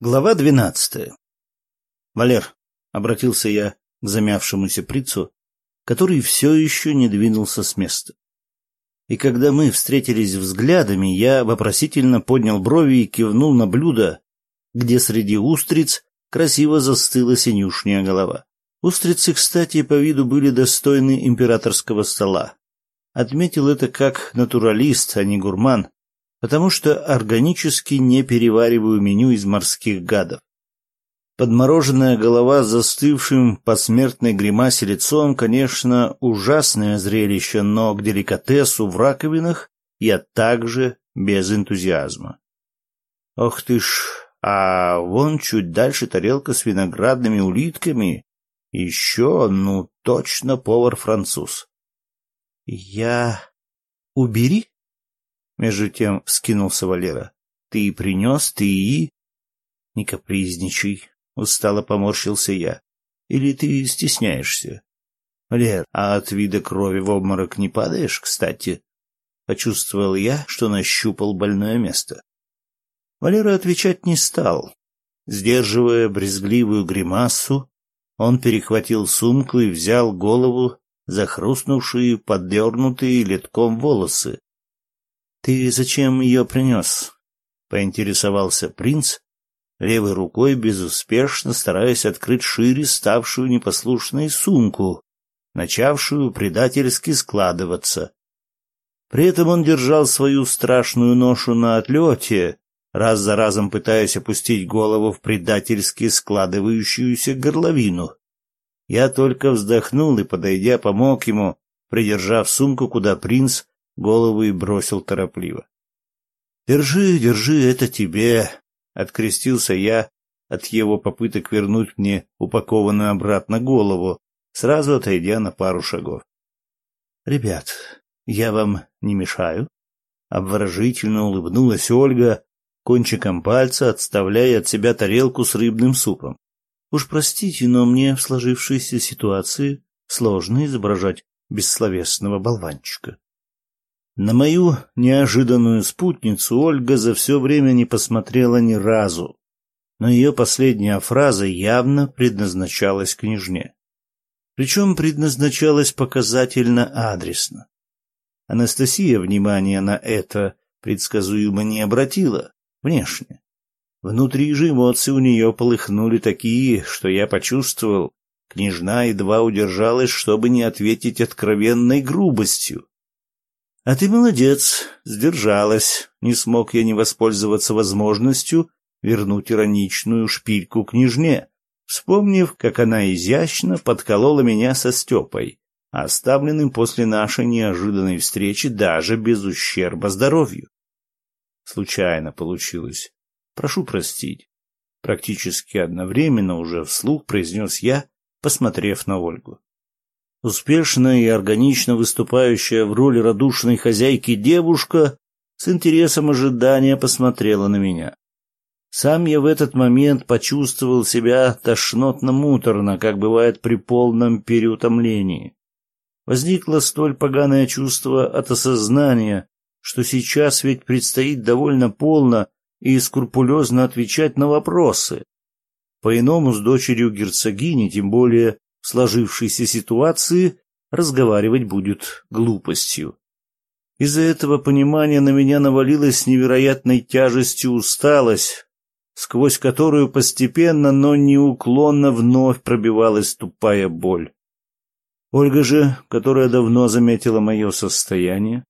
Глава двенадцатая. «Валер», — обратился я к замявшемуся прицу, который все еще не двинулся с места. И когда мы встретились взглядами, я вопросительно поднял брови и кивнул на блюдо, где среди устриц красиво застыла синюшняя голова. Устрицы, кстати, по виду были достойны императорского стола. Отметил это как натуралист, а не гурман, потому что органически не перевариваю меню из морских гадов. Подмороженная голова с застывшим посмертной гримасе лицом, конечно, ужасное зрелище, но к деликатесу в раковинах я также без энтузиазма. Ох ты ж, а вон чуть дальше тарелка с виноградными улитками. Еще, ну, точно повар-француз. Я... Убери? Между тем вскинулся Валера. Ты и принес, ты и... Не капризничай, устало поморщился я. Или ты стесняешься? Валер, а от вида крови в обморок не падаешь, кстати? Почувствовал я, что нащупал больное место. Валера отвечать не стал. Сдерживая брезгливую гримасу, он перехватил сумку и взял голову за хрустнувшие, поддернутые литком волосы, «Ты зачем ее принес?» — поинтересовался принц, левой рукой безуспешно стараясь открыть шире ставшую непослушной сумку, начавшую предательски складываться. При этом он держал свою страшную ношу на отлете, раз за разом пытаясь опустить голову в предательски складывающуюся горловину. Я только вздохнул и, подойдя, помог ему, придержав сумку, куда принц голову и бросил торопливо. «Держи, держи, это тебе!» — открестился я от его попыток вернуть мне упакованную обратно голову, сразу отойдя на пару шагов. «Ребят, я вам не мешаю?» Обворожительно улыбнулась Ольга, кончиком пальца отставляя от себя тарелку с рыбным супом. «Уж простите, но мне в сложившейся ситуации сложно изображать бессловесного болванчика». На мою неожиданную спутницу Ольга за все время не посмотрела ни разу, но ее последняя фраза явно предназначалась княжне. Причем предназначалась показательно адресно. Анастасия внимания на это предсказуемо не обратила, внешне. Внутри же эмоции у нее полыхнули такие, что я почувствовал, княжна едва удержалась, чтобы не ответить откровенной грубостью. А ты молодец, сдержалась. Не смог я не воспользоваться возможностью вернуть ироничную шпильку княжне, вспомнив, как она изящно подколола меня со Степой, оставленным после нашей неожиданной встречи даже без ущерба здоровью. Случайно получилось. Прошу простить. Практически одновременно уже вслух произнес я, посмотрев на Ольгу. Успешная и органично выступающая в роли радушной хозяйки девушка с интересом ожидания посмотрела на меня. Сам я в этот момент почувствовал себя тошнотно-муторно, как бывает при полном переутомлении. Возникло столь поганое чувство от осознания, что сейчас ведь предстоит довольно полно и скрупулезно отвечать на вопросы. По-иному с дочерью герцогини, тем более сложившейся ситуации разговаривать будет глупостью. Из-за этого понимания на меня навалилась невероятной тяжестью усталость, сквозь которую постепенно, но неуклонно вновь пробивалась тупая боль. Ольга же, которая давно заметила мое состояние,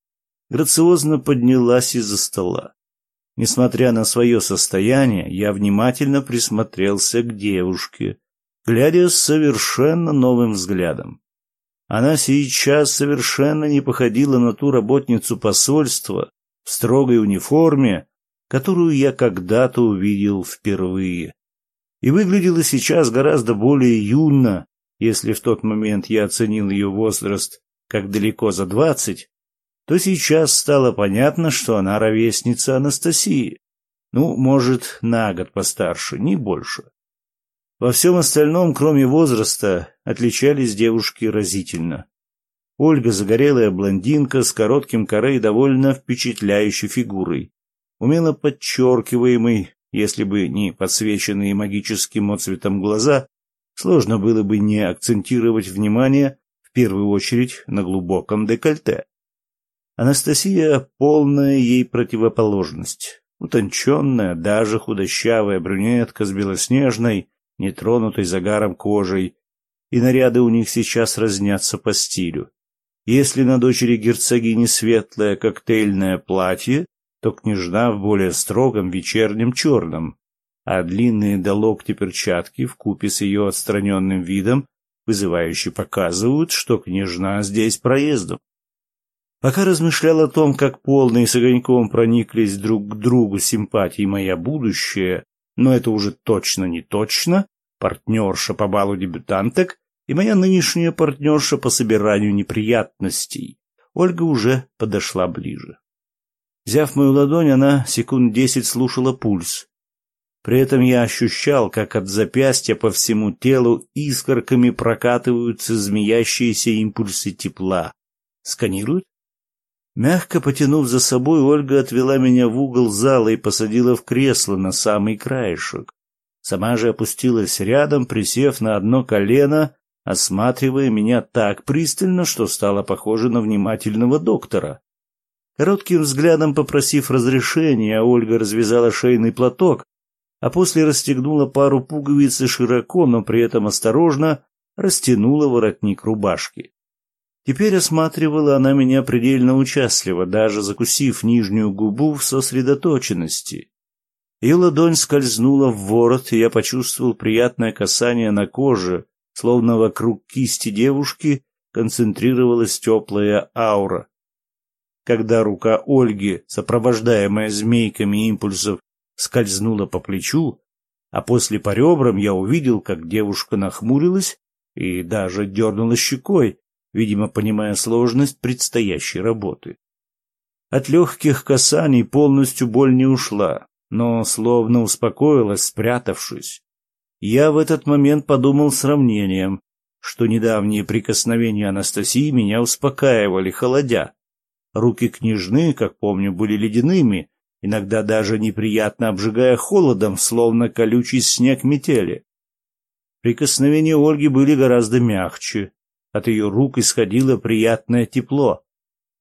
грациозно поднялась из-за стола. Несмотря на свое состояние, я внимательно присмотрелся к девушке, глядя совершенно новым взглядом. Она сейчас совершенно не походила на ту работницу посольства в строгой униформе, которую я когда-то увидел впервые. И выглядела сейчас гораздо более юно, если в тот момент я оценил ее возраст как далеко за двадцать, то сейчас стало понятно, что она ровесница Анастасии. Ну, может, на год постарше, не больше. Во всем остальном, кроме возраста, отличались девушки разительно. Ольга загорелая блондинка с коротким корой довольно впечатляющей фигурой, умело подчеркиваемой если бы не подсвеченные магическим отцветом глаза, сложно было бы не акцентировать внимание в первую очередь на глубоком декольте. Анастасия — полная ей противоположность. Утонченная, даже худощавая брюнетка с белоснежной, нетронутой загаром кожей, и наряды у них сейчас разнятся по стилю. Если на дочери герцогини светлое коктейльное платье, то княжна в более строгом вечернем черном, а длинные до локтя перчатки в купе с ее отстраненным видом вызывающе показывают, что княжна здесь проездом. Пока размышлял о том, как полные с огоньком прониклись друг к другу симпатии моя будущее, но это уже точно не точно, партнерша по балу дебютанток и моя нынешняя партнерша по собиранию неприятностей, Ольга уже подошла ближе. Взяв мою ладонь, она секунд десять слушала пульс. При этом я ощущал, как от запястья по всему телу искорками прокатываются змеящиеся импульсы тепла. Сканируют? Мягко потянув за собой, Ольга отвела меня в угол зала и посадила в кресло на самый краешек. Сама же опустилась рядом, присев на одно колено, осматривая меня так пристально, что стала похожа на внимательного доктора. Коротким взглядом попросив разрешения, Ольга развязала шейный платок, а после расстегнула пару пуговиц и широко, но при этом осторожно растянула воротник рубашки. Теперь осматривала она меня предельно участливо, даже закусив нижнюю губу в сосредоточенности. Ее ладонь скользнула в ворот, и я почувствовал приятное касание на коже, словно вокруг кисти девушки концентрировалась теплая аура. Когда рука Ольги, сопровождаемая змейками импульсов, скользнула по плечу, а после по ребрам я увидел, как девушка нахмурилась и даже дернула щекой, видимо, понимая сложность предстоящей работы. От легких касаний полностью боль не ушла, но словно успокоилась, спрятавшись. Я в этот момент подумал сравнением, что недавние прикосновения Анастасии меня успокаивали, холодя. Руки княжны, как помню, были ледяными, иногда даже неприятно обжигая холодом, словно колючий снег метели. Прикосновения Ольги были гораздо мягче. От ее рук исходило приятное тепло.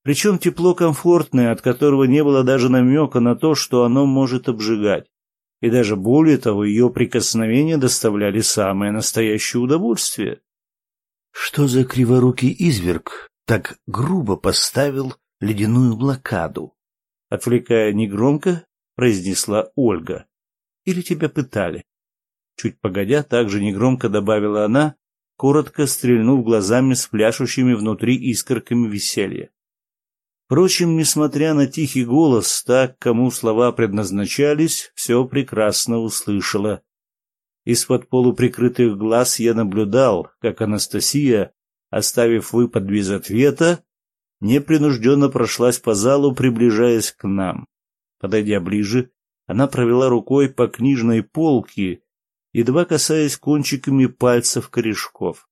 Причем тепло комфортное, от которого не было даже намека на то, что оно может обжигать и даже более того, ее прикосновения доставляли самое настоящее удовольствие. Что за криворукий изверг так грубо поставил ледяную блокаду? Отвлекая негромко, произнесла Ольга. Или тебя пытали? Чуть погодя, также негромко добавила она, коротко стрельнув глазами с пляшущими внутри искорками веселья. Впрочем, несмотря на тихий голос, так, кому слова предназначались, все прекрасно услышала. Из-под полуприкрытых глаз я наблюдал, как Анастасия, оставив выпад без ответа, непринужденно прошлась по залу, приближаясь к нам. Подойдя ближе, она провела рукой по книжной полке, едва касаясь кончиками пальцев корешков.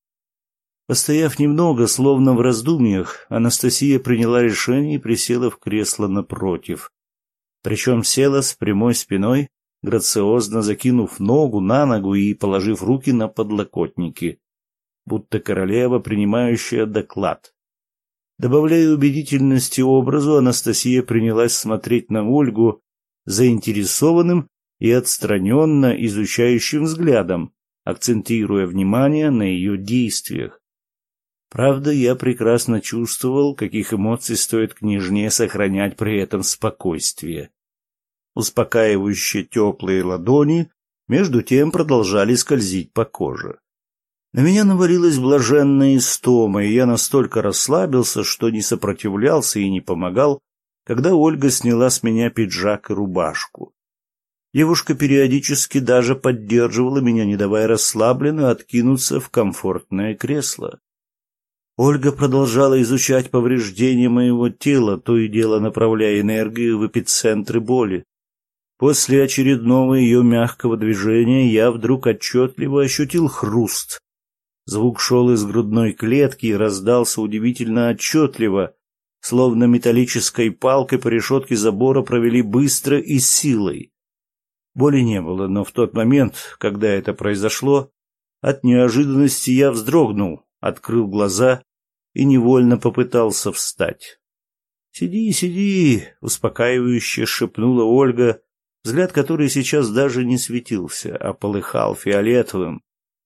Постояв немного, словно в раздумьях, Анастасия приняла решение и присела в кресло напротив. Причем села с прямой спиной, грациозно закинув ногу на ногу и положив руки на подлокотники, будто королева, принимающая доклад. Добавляя убедительности образу, Анастасия принялась смотреть на Ольгу заинтересованным и отстраненно изучающим взглядом, акцентируя внимание на ее действиях. Правда, я прекрасно чувствовал, каких эмоций стоит княжне сохранять при этом спокойствие. Успокаивающие теплые ладони между тем продолжали скользить по коже. На меня навалилась блаженная истома, и я настолько расслабился, что не сопротивлялся и не помогал, когда Ольга сняла с меня пиджак и рубашку. Девушка периодически даже поддерживала меня, не давая расслабленно откинуться в комфортное кресло. Ольга продолжала изучать повреждения моего тела, то и дело направляя энергию в эпицентры боли. После очередного ее мягкого движения я вдруг отчетливо ощутил хруст. Звук шел из грудной клетки и раздался удивительно отчетливо, словно металлической палкой по решетке забора провели быстро и силой. Боли не было, но в тот момент, когда это произошло, от неожиданности я вздрогнул, открыл глаза и невольно попытался встать. «Сиди, сиди!» — успокаивающе шепнула Ольга, взгляд которой сейчас даже не светился, а полыхал фиолетовым,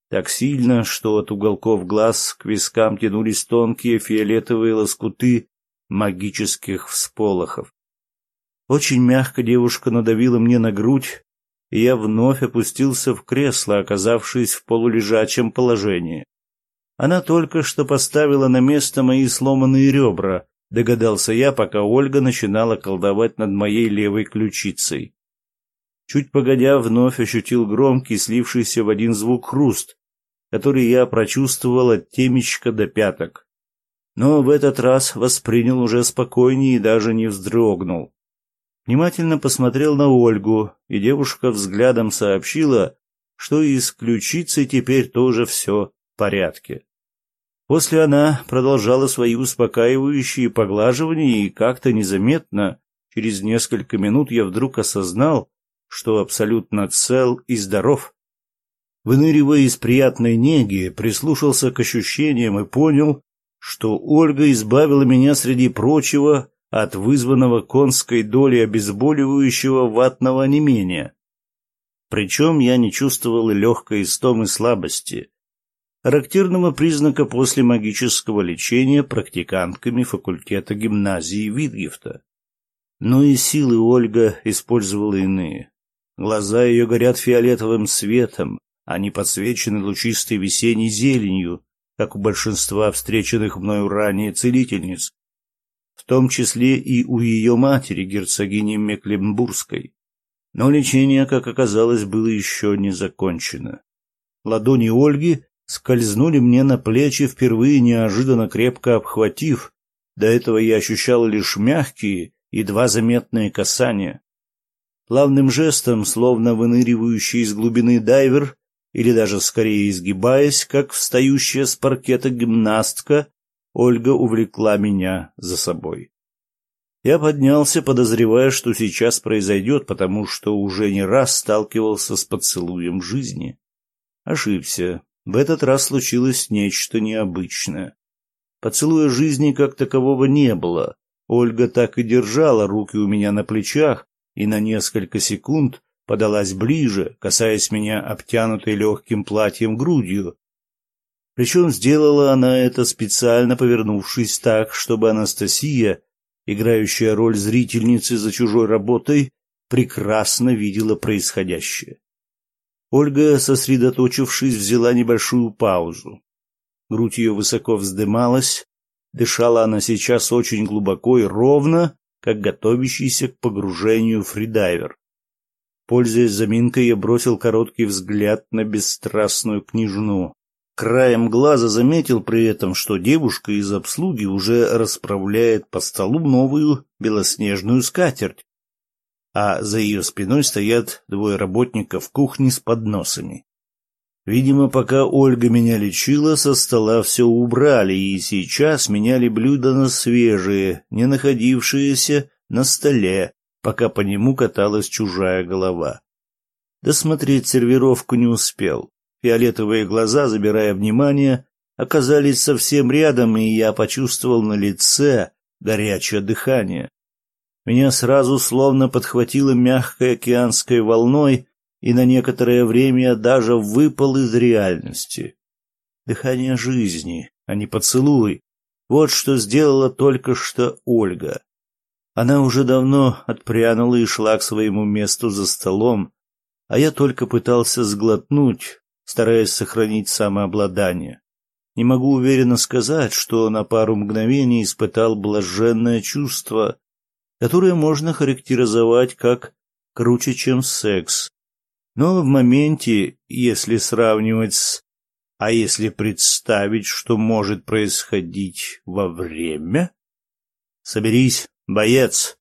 так сильно, что от уголков глаз к вискам тянулись тонкие фиолетовые лоскуты магических всполохов. Очень мягко девушка надавила мне на грудь, и я вновь опустился в кресло, оказавшись в полулежачем положении. Она только что поставила на место мои сломанные ребра, догадался я, пока Ольга начинала колдовать над моей левой ключицей. Чуть погодя, вновь ощутил громкий, слившийся в один звук хруст, который я прочувствовал от темечка до пяток. Но в этот раз воспринял уже спокойнее и даже не вздрогнул. Внимательно посмотрел на Ольгу, и девушка взглядом сообщила, что и с ключицей теперь тоже все в порядке. После она продолжала свои успокаивающие поглаживания, и как-то незаметно, через несколько минут я вдруг осознал, что абсолютно цел и здоров. Выныривая из приятной неги, прислушался к ощущениям и понял, что Ольга избавила меня среди прочего от вызванного конской долей обезболивающего ватного онемения. Причем я не чувствовал и легкой истомы слабости, характерного признака после магического лечения практикантками факультета гимназии Витгефта. Но и силы Ольга использовала иные. Глаза ее горят фиолетовым светом, они подсвечены лучистой весенней зеленью, как у большинства встреченных мною ранее целительниц, том числе и у ее матери, герцогини Мекленбургской. Но лечение, как оказалось, было еще не закончено. Ладони Ольги скользнули мне на плечи, впервые неожиданно крепко обхватив. До этого я ощущал лишь мягкие, едва заметные касания. Плавным жестом, словно выныривающий из глубины дайвер, или даже скорее изгибаясь, как встающая с паркета гимнастка, Ольга увлекла меня за собой. Я поднялся, подозревая, что сейчас произойдет, потому что уже не раз сталкивался с поцелуем жизни. Ошибся. В этот раз случилось нечто необычное. Поцелуя жизни как такового не было. Ольга так и держала руки у меня на плечах и на несколько секунд подалась ближе, касаясь меня обтянутой легким платьем грудью. Причем сделала она это специально повернувшись так, чтобы Анастасия, играющая роль зрительницы за чужой работой, прекрасно видела происходящее. Ольга, сосредоточившись, взяла небольшую паузу. Грудь ее высоко вздымалась, дышала она сейчас очень глубоко и ровно, как готовящийся к погружению фридайвер. Пользуясь заминкой, я бросил короткий взгляд на бесстрастную княжну. Краем глаза заметил при этом, что девушка из обслуги уже расправляет по столу новую белоснежную скатерть, а за ее спиной стоят двое работников кухни с подносами. Видимо, пока Ольга меня лечила, со стола все убрали, и сейчас меняли блюда на свежие, не находившиеся на столе, пока по нему каталась чужая голова. Досмотреть сервировку не успел. Фиолетовые глаза, забирая внимание, оказались совсем рядом, и я почувствовал на лице горячее дыхание. Меня сразу словно подхватило мягкой океанской волной, и на некоторое время даже выпал из реальности. Дыхание жизни, а не поцелуй. Вот что сделала только что Ольга. Она уже давно отпрянула и шла к своему месту за столом, а я только пытался сглотнуть, стараясь сохранить самообладание. Не могу уверенно сказать, что на пару мгновений испытал блаженное чувство, которое можно характеризовать как круче, чем секс. Но в моменте, если сравнивать с... А если представить, что может происходить во время? Соберись, боец.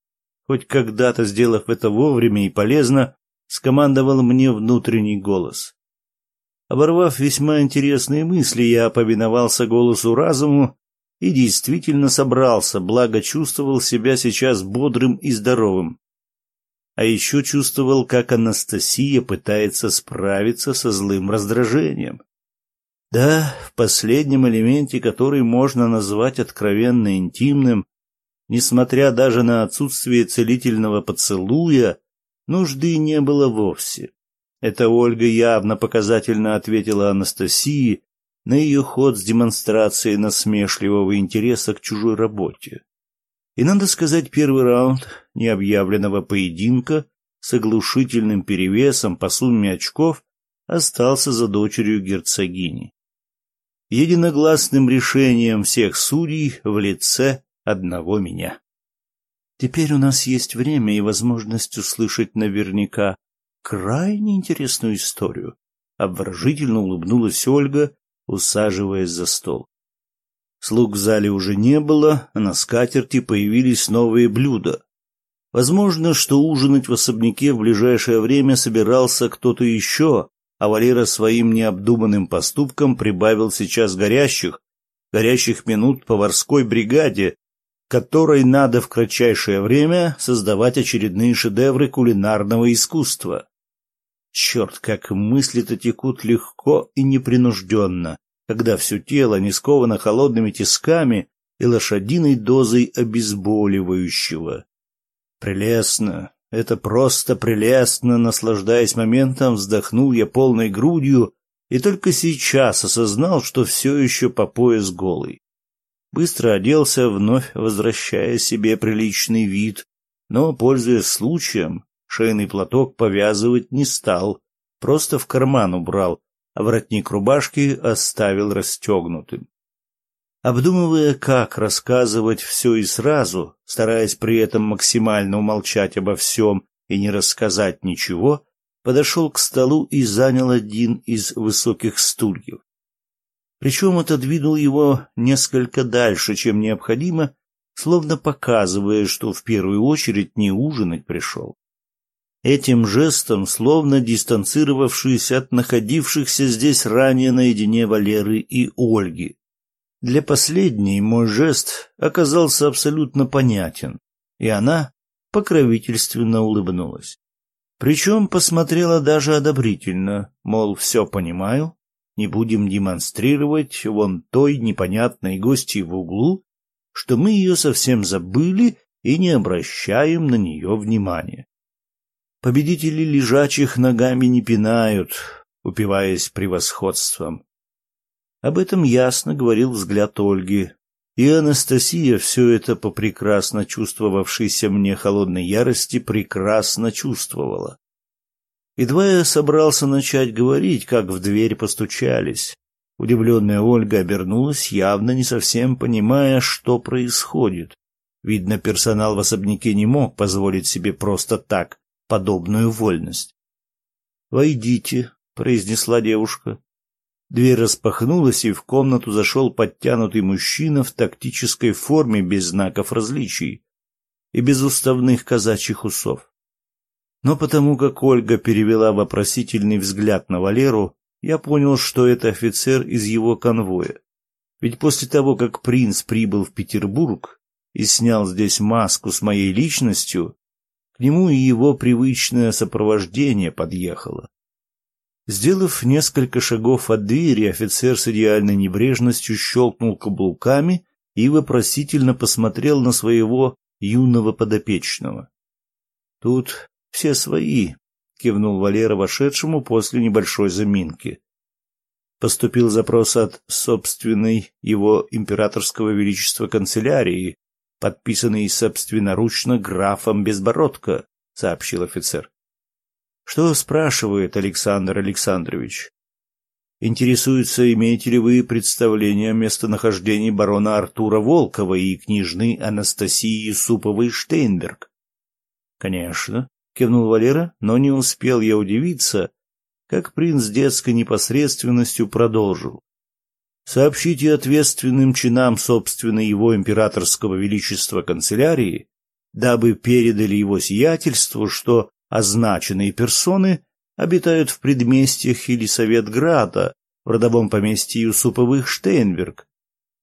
Хоть когда-то сделав это вовремя и полезно, скомандовал мне внутренний голос. Оборвав весьма интересные мысли, я повиновался голосу разуму и действительно собрался, благо чувствовал себя сейчас бодрым и здоровым. а еще чувствовал, как Анастасия пытается справиться со злым раздражением. Да, в последнем элементе, который можно назвать откровенно интимным, несмотря даже на отсутствие целительного поцелуя, нужды не было вовсе. Это Ольга явно показательно ответила Анастасии на ее ход с демонстрацией насмешливого интереса к чужой работе. И, надо сказать, первый раунд необъявленного поединка с оглушительным перевесом по сумме очков остался за дочерью герцогини. Единогласным решением всех судей в лице одного меня. Теперь у нас есть время и возможность услышать наверняка крайне интересную историю. Обворожительно улыбнулась Ольга, усаживаясь за стол. Слуг в зале уже не было, а на скатерти появились новые блюда. Возможно, что ужинать в особняке в ближайшее время собирался кто-то еще, а Валера своим необдуманным поступком прибавил сейчас горящих, горящих минут поварской бригаде, которой надо в кратчайшее время создавать очередные шедевры кулинарного искусства. Черт, как мысли-то текут легко и непринужденно, когда все тело не сковано холодными тисками и лошадиной дозой обезболивающего. Прелестно, это просто прелестно, наслаждаясь моментом, вздохнул я полной грудью и только сейчас осознал, что все еще по пояс голый. Быстро оделся, вновь возвращая себе приличный вид, но, пользуясь случаем, шейный платок повязывать не стал, просто в карман убрал, а воротник рубашки оставил расстегнутым. Обдумывая, как рассказывать все и сразу, стараясь при этом максимально умолчать обо всем и не рассказать ничего, подошел к столу и занял один из высоких стульев причем отодвинул его несколько дальше, чем необходимо, словно показывая, что в первую очередь не ужинать пришел. Этим жестом, словно дистанцировавшись от находившихся здесь ранее наедине Валеры и Ольги. Для последней мой жест оказался абсолютно понятен, и она покровительственно улыбнулась. Причем посмотрела даже одобрительно, мол, все понимаю, не будем демонстрировать вон той непонятной гости в углу, что мы ее совсем забыли и не обращаем на нее внимания. Победители лежачих ногами не пинают, упиваясь превосходством. Об этом ясно говорил взгляд Ольги, и Анастасия все это по прекрасно чувствовавшейся мне холодной ярости прекрасно чувствовала. Едва я собрался начать говорить, как в дверь постучались. Удивленная Ольга обернулась, явно не совсем понимая, что происходит. Видно, персонал в особняке не мог позволить себе просто так подобную вольность. «Войдите», — произнесла девушка. Дверь распахнулась, и в комнату зашел подтянутый мужчина в тактической форме без знаков различий и без уставных казачьих усов. Но потому как Ольга перевела вопросительный взгляд на Валеру, я понял, что это офицер из его конвоя. Ведь после того, как принц прибыл в Петербург и снял здесь маску с моей личностью, к нему и его привычное сопровождение подъехало. Сделав несколько шагов от двери, офицер с идеальной небрежностью щелкнул каблуками и вопросительно посмотрел на своего юного подопечного. Тут все свои, кивнул Валера вошедшему после небольшой заминки. Поступил запрос от собственной его императорского величества канцелярии, подписанный собственноручно графом Безбородко, сообщил офицер. Что спрашивает Александр Александрович? Интересуется, имеете ли вы представление о местонахождении барона Артура Волкова и княжны Анастасии Суповой Штейнберг? Конечно, — кивнул Валера, но не успел я удивиться, как принц детской непосредственностью продолжил. «Сообщите ответственным чинам собственной его императорского величества канцелярии, дабы передали его сиятельству, что означенные персоны обитают в предместьях или Советграда, в родовом поместье Юсуповых Штейнберг.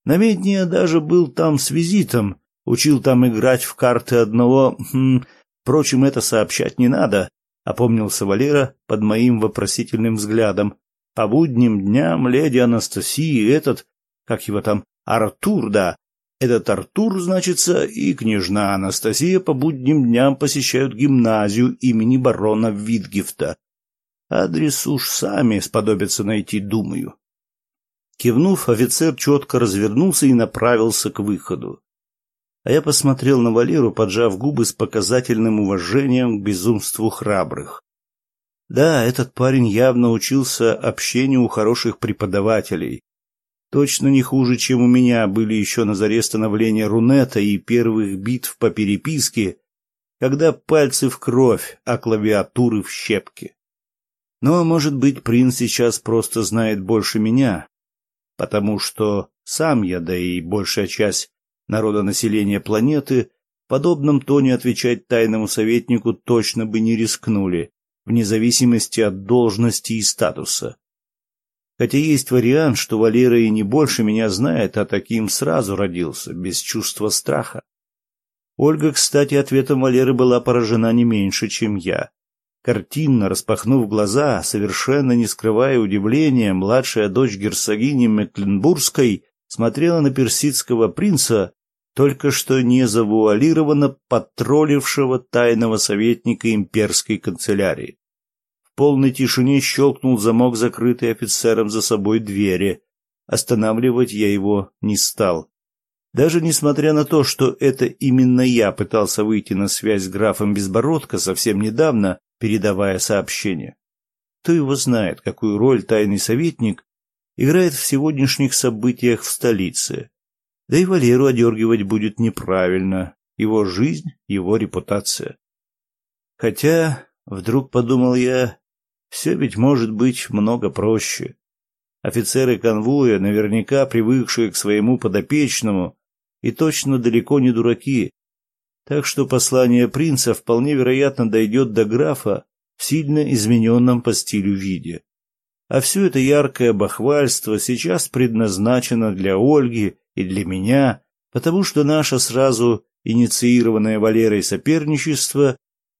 Намедния даже был там с визитом, учил там играть в карты одного хм, Впрочем, это сообщать не надо, опомнился Валера под моим вопросительным взглядом. По будним дням леди Анастасии этот, как его там, Артур, да, этот Артур, значится, и княжна Анастасия по будним дням посещают гимназию имени барона Витгифта. Адрес уж сами сподобятся найти, думаю. Кивнув, офицер четко развернулся и направился к выходу. А я посмотрел на Валеру, поджав губы с показательным уважением к безумству храбрых. Да, этот парень явно учился общению у хороших преподавателей. Точно не хуже, чем у меня были еще на заре становления Рунета и первых битв по переписке, когда пальцы в кровь, а клавиатуры в щепки. Но, может быть, принц сейчас просто знает больше меня, потому что сам я, да и большая часть народонаселения планеты, в подобном тоне отвечать тайному советнику точно бы не рискнули, вне зависимости от должности и статуса. Хотя есть вариант, что Валера и не больше меня знает, а таким сразу родился, без чувства страха. Ольга, кстати, ответом Валеры была поражена не меньше, чем я. Картинно распахнув глаза, совершенно не скрывая удивления, младшая дочь герцогини Мекленбургской смотрела на персидского принца, только что не завуалированно потроллившего тайного советника имперской канцелярии. В полной тишине щелкнул замок, закрытый офицером за собой двери. Останавливать я его не стал. Даже несмотря на то, что это именно я пытался выйти на связь с графом Безбородко совсем недавно, передавая сообщение. Кто его знает, какую роль тайный советник играет в сегодняшних событиях в столице. Да и Валеру одергивать будет неправильно. Его жизнь, его репутация. Хотя, вдруг подумал я, все ведь может быть много проще. Офицеры конвоя, наверняка привыкшие к своему подопечному, и точно далеко не дураки, так что послание принца вполне вероятно дойдет до графа в сильно измененном по стилю виде. А все это яркое бахвальство сейчас предназначено для Ольги и для меня, потому что наше сразу инициированное Валерой соперничество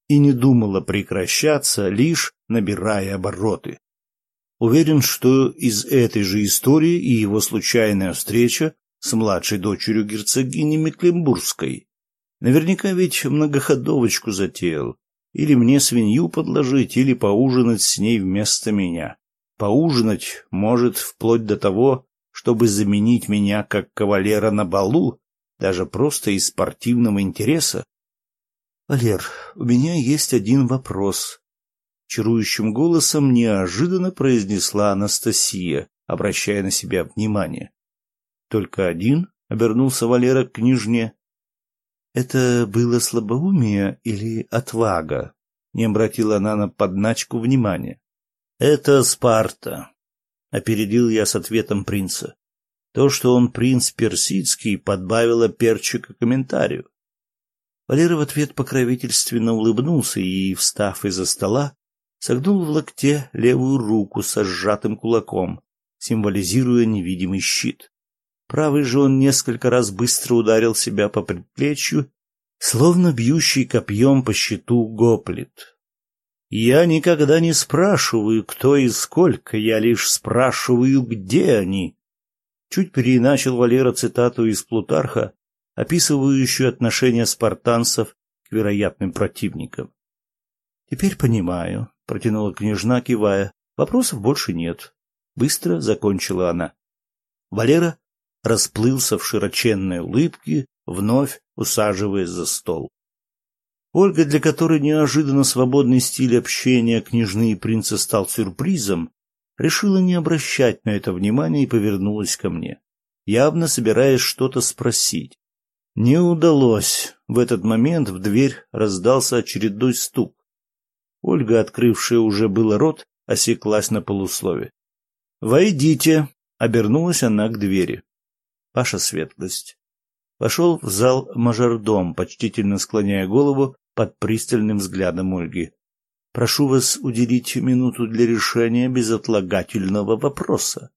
и не думало прекращаться, лишь набирая обороты. Уверен, что из этой же истории и его случайная встреча с младшей дочерью герцогини Мекленбургской Наверняка ведь многоходовочку затеял. Или мне свинью подложить, или поужинать с ней вместо меня. Поужинать, может, вплоть до того, чтобы заменить меня как кавалера на балу, даже просто из спортивного интереса. Валер, у меня есть один вопрос. Чарующим голосом неожиданно произнесла Анастасия, обращая на себя внимание. Только один? Обернулся Валера к княжне. Это было слабоумие или отвага? Не обратила она на подначку внимания. Это Спарта. Опередил я с ответом принца. То, что он принц персидский, подбавило перчика комментарию. Валера в ответ покровительственно улыбнулся и, встав из-за стола, согнул в локте левую руку со сжатым кулаком, символизируя невидимый щит. Правый же он несколько раз быстро ударил себя по предплечью, словно бьющий копьем по щиту гоплит. «Я никогда не спрашиваю, кто и сколько, я лишь спрашиваю, где они». Чуть переиначил Валера цитату из Плутарха, описывающую отношения спартанцев к вероятным противникам. «Теперь понимаю», — протянула княжна, кивая. «Вопросов больше нет». Быстро закончила она. Валера расплылся в широченной улыбке, вновь усаживаясь за стол. Ольга, для которой неожиданно свободный стиль общения княжны и принца стал сюрпризом, решила не обращать на это внимания и повернулась ко мне, явно собираясь что-то спросить. Не удалось. В этот момент в дверь раздался очередной стук. Ольга, открывшая уже было рот, осеклась на полуслове. «Войдите!» — обернулась она к двери ваша светлость. Вошел в зал мажордом, почтительно склоняя голову под пристальным взглядом Ольги. Прошу вас уделить минуту для решения безотлагательного вопроса.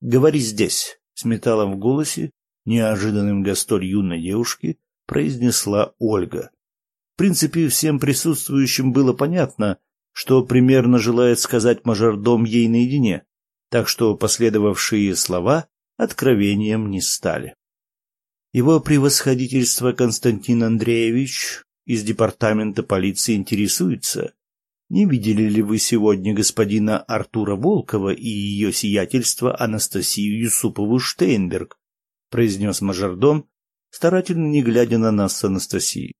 Говори здесь, с металлом в голосе, неожиданным для столь юной девушки, произнесла Ольга. В принципе, всем присутствующим было понятно, что примерно желает сказать мажордом ей наедине, так что последовавшие слова откровением не стали. Его превосходительство Константин Андреевич из департамента полиции интересуется, не видели ли вы сегодня господина Артура Волкова и ее сиятельство Анастасию Юсупову Штейнберг, произнес мажордом, старательно не глядя на нас с Анастасией.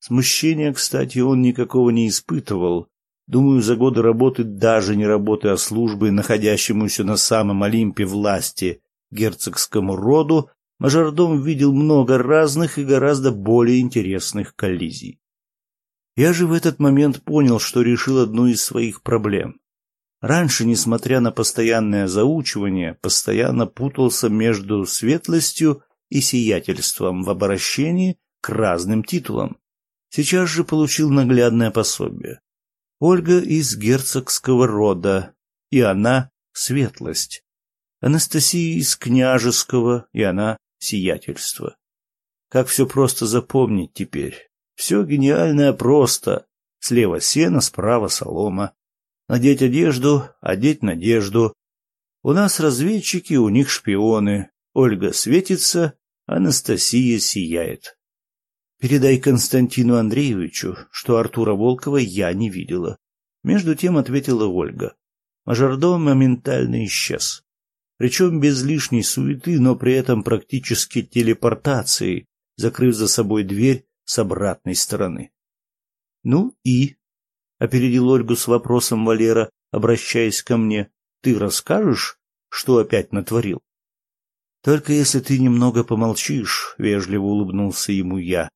Смущения, кстати, он никакого не испытывал. Думаю, за годы работы, даже не работы, а службы, находящемуся на самом Олимпе власти герцогскому роду, мажордом видел много разных и гораздо более интересных коллизий. Я же в этот момент понял, что решил одну из своих проблем. Раньше, несмотря на постоянное заучивание, постоянно путался между светлостью и сиятельством в обращении к разным титулам. Сейчас же получил наглядное пособие. Ольга из герцогского рода, и она — светлость. Анастасия из княжеского, и она сиятельство. Как все просто запомнить теперь. Все гениальное просто. Слева сено, справа солома. Надеть одежду, одеть надежду. У нас разведчики, у них шпионы. Ольга светится, Анастасия сияет. Передай Константину Андреевичу, что Артура Волкова я не видела. Между тем ответила Ольга. Мажордом моментально исчез причем без лишней суеты, но при этом практически телепортацией, закрыв за собой дверь с обратной стороны. «Ну и?» — опередил Ольгу с вопросом Валера, обращаясь ко мне. «Ты расскажешь, что опять натворил?» «Только если ты немного помолчишь», — вежливо улыбнулся ему я.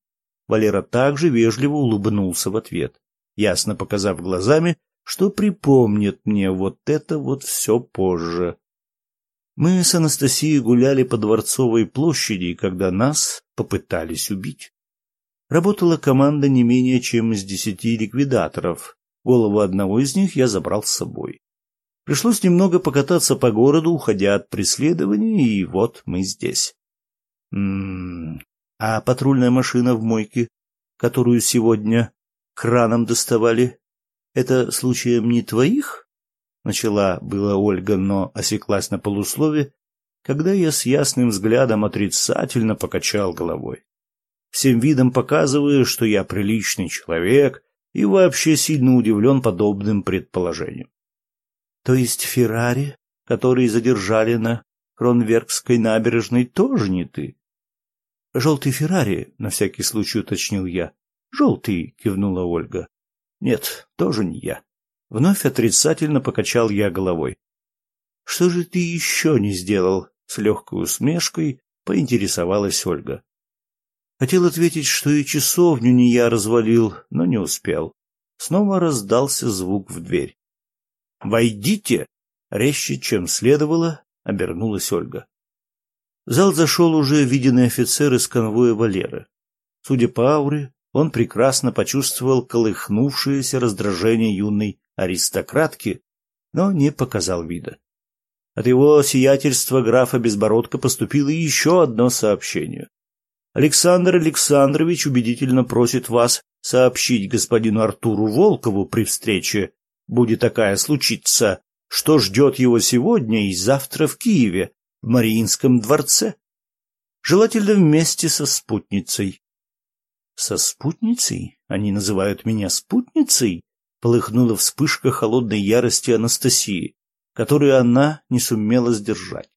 Валера также вежливо улыбнулся в ответ, ясно показав глазами, что припомнит мне вот это вот все позже. Мы с Анастасией гуляли по Дворцовой площади, когда нас попытались убить. Работала команда не менее чем из десяти ликвидаторов. Голову одного из них я забрал с собой. Пришлось немного покататься по городу, уходя от преследования, и вот мы здесь. М -м -м. А патрульная машина в мойке, которую сегодня краном доставали, это случаем не твоих? Начала была Ольга, но осеклась на полуслове, когда я с ясным взглядом отрицательно покачал головой. Всем видом показывая, что я приличный человек и вообще сильно удивлен подобным предположением. То есть Феррари, который задержали на Кронверкской набережной, тоже не ты? Желтый Феррари, на всякий случай уточнил я. Желтый, кивнула Ольга. Нет, тоже не я. Вновь отрицательно покачал я головой. «Что же ты еще не сделал?» — с легкой усмешкой поинтересовалась Ольга. Хотел ответить, что и часовню не я развалил, но не успел. Снова раздался звук в дверь. «Войдите!» — резче, чем следовало, обернулась Ольга. В зал зашел уже виденный офицер из конвоя Валеры. Судя по ауре, он прекрасно почувствовал колыхнувшееся раздражение юной аристократки, но не показал вида. От его сиятельства графа Безбородка поступило еще одно сообщение. Александр Александрович убедительно просит вас сообщить господину Артуру Волкову при встрече, будет такая случиться, что ждет его сегодня и завтра в Киеве, в Мариинском дворце. Желательно вместе со спутницей. Со спутницей? Они называют меня спутницей? Полыхнула вспышка холодной ярости Анастасии, которую она не сумела сдержать.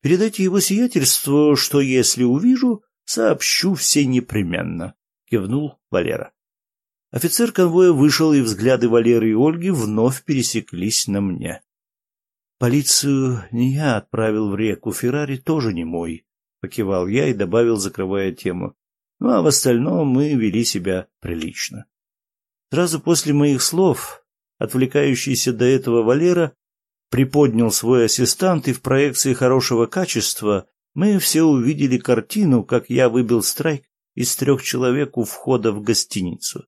«Передайте его сиятельству, что если увижу, сообщу все непременно», — кивнул Валера. Офицер конвоя вышел, и взгляды Валеры и Ольги вновь пересеклись на мне. «Полицию не я отправил в реку, Феррари тоже не мой», — покивал я и добавил, закрывая тему. «Ну а в остальном мы вели себя прилично». Сразу после моих слов, отвлекающийся до этого Валера приподнял свой ассистант, и в проекции хорошего качества мы все увидели картину, как я выбил страйк из трех человек у входа в гостиницу.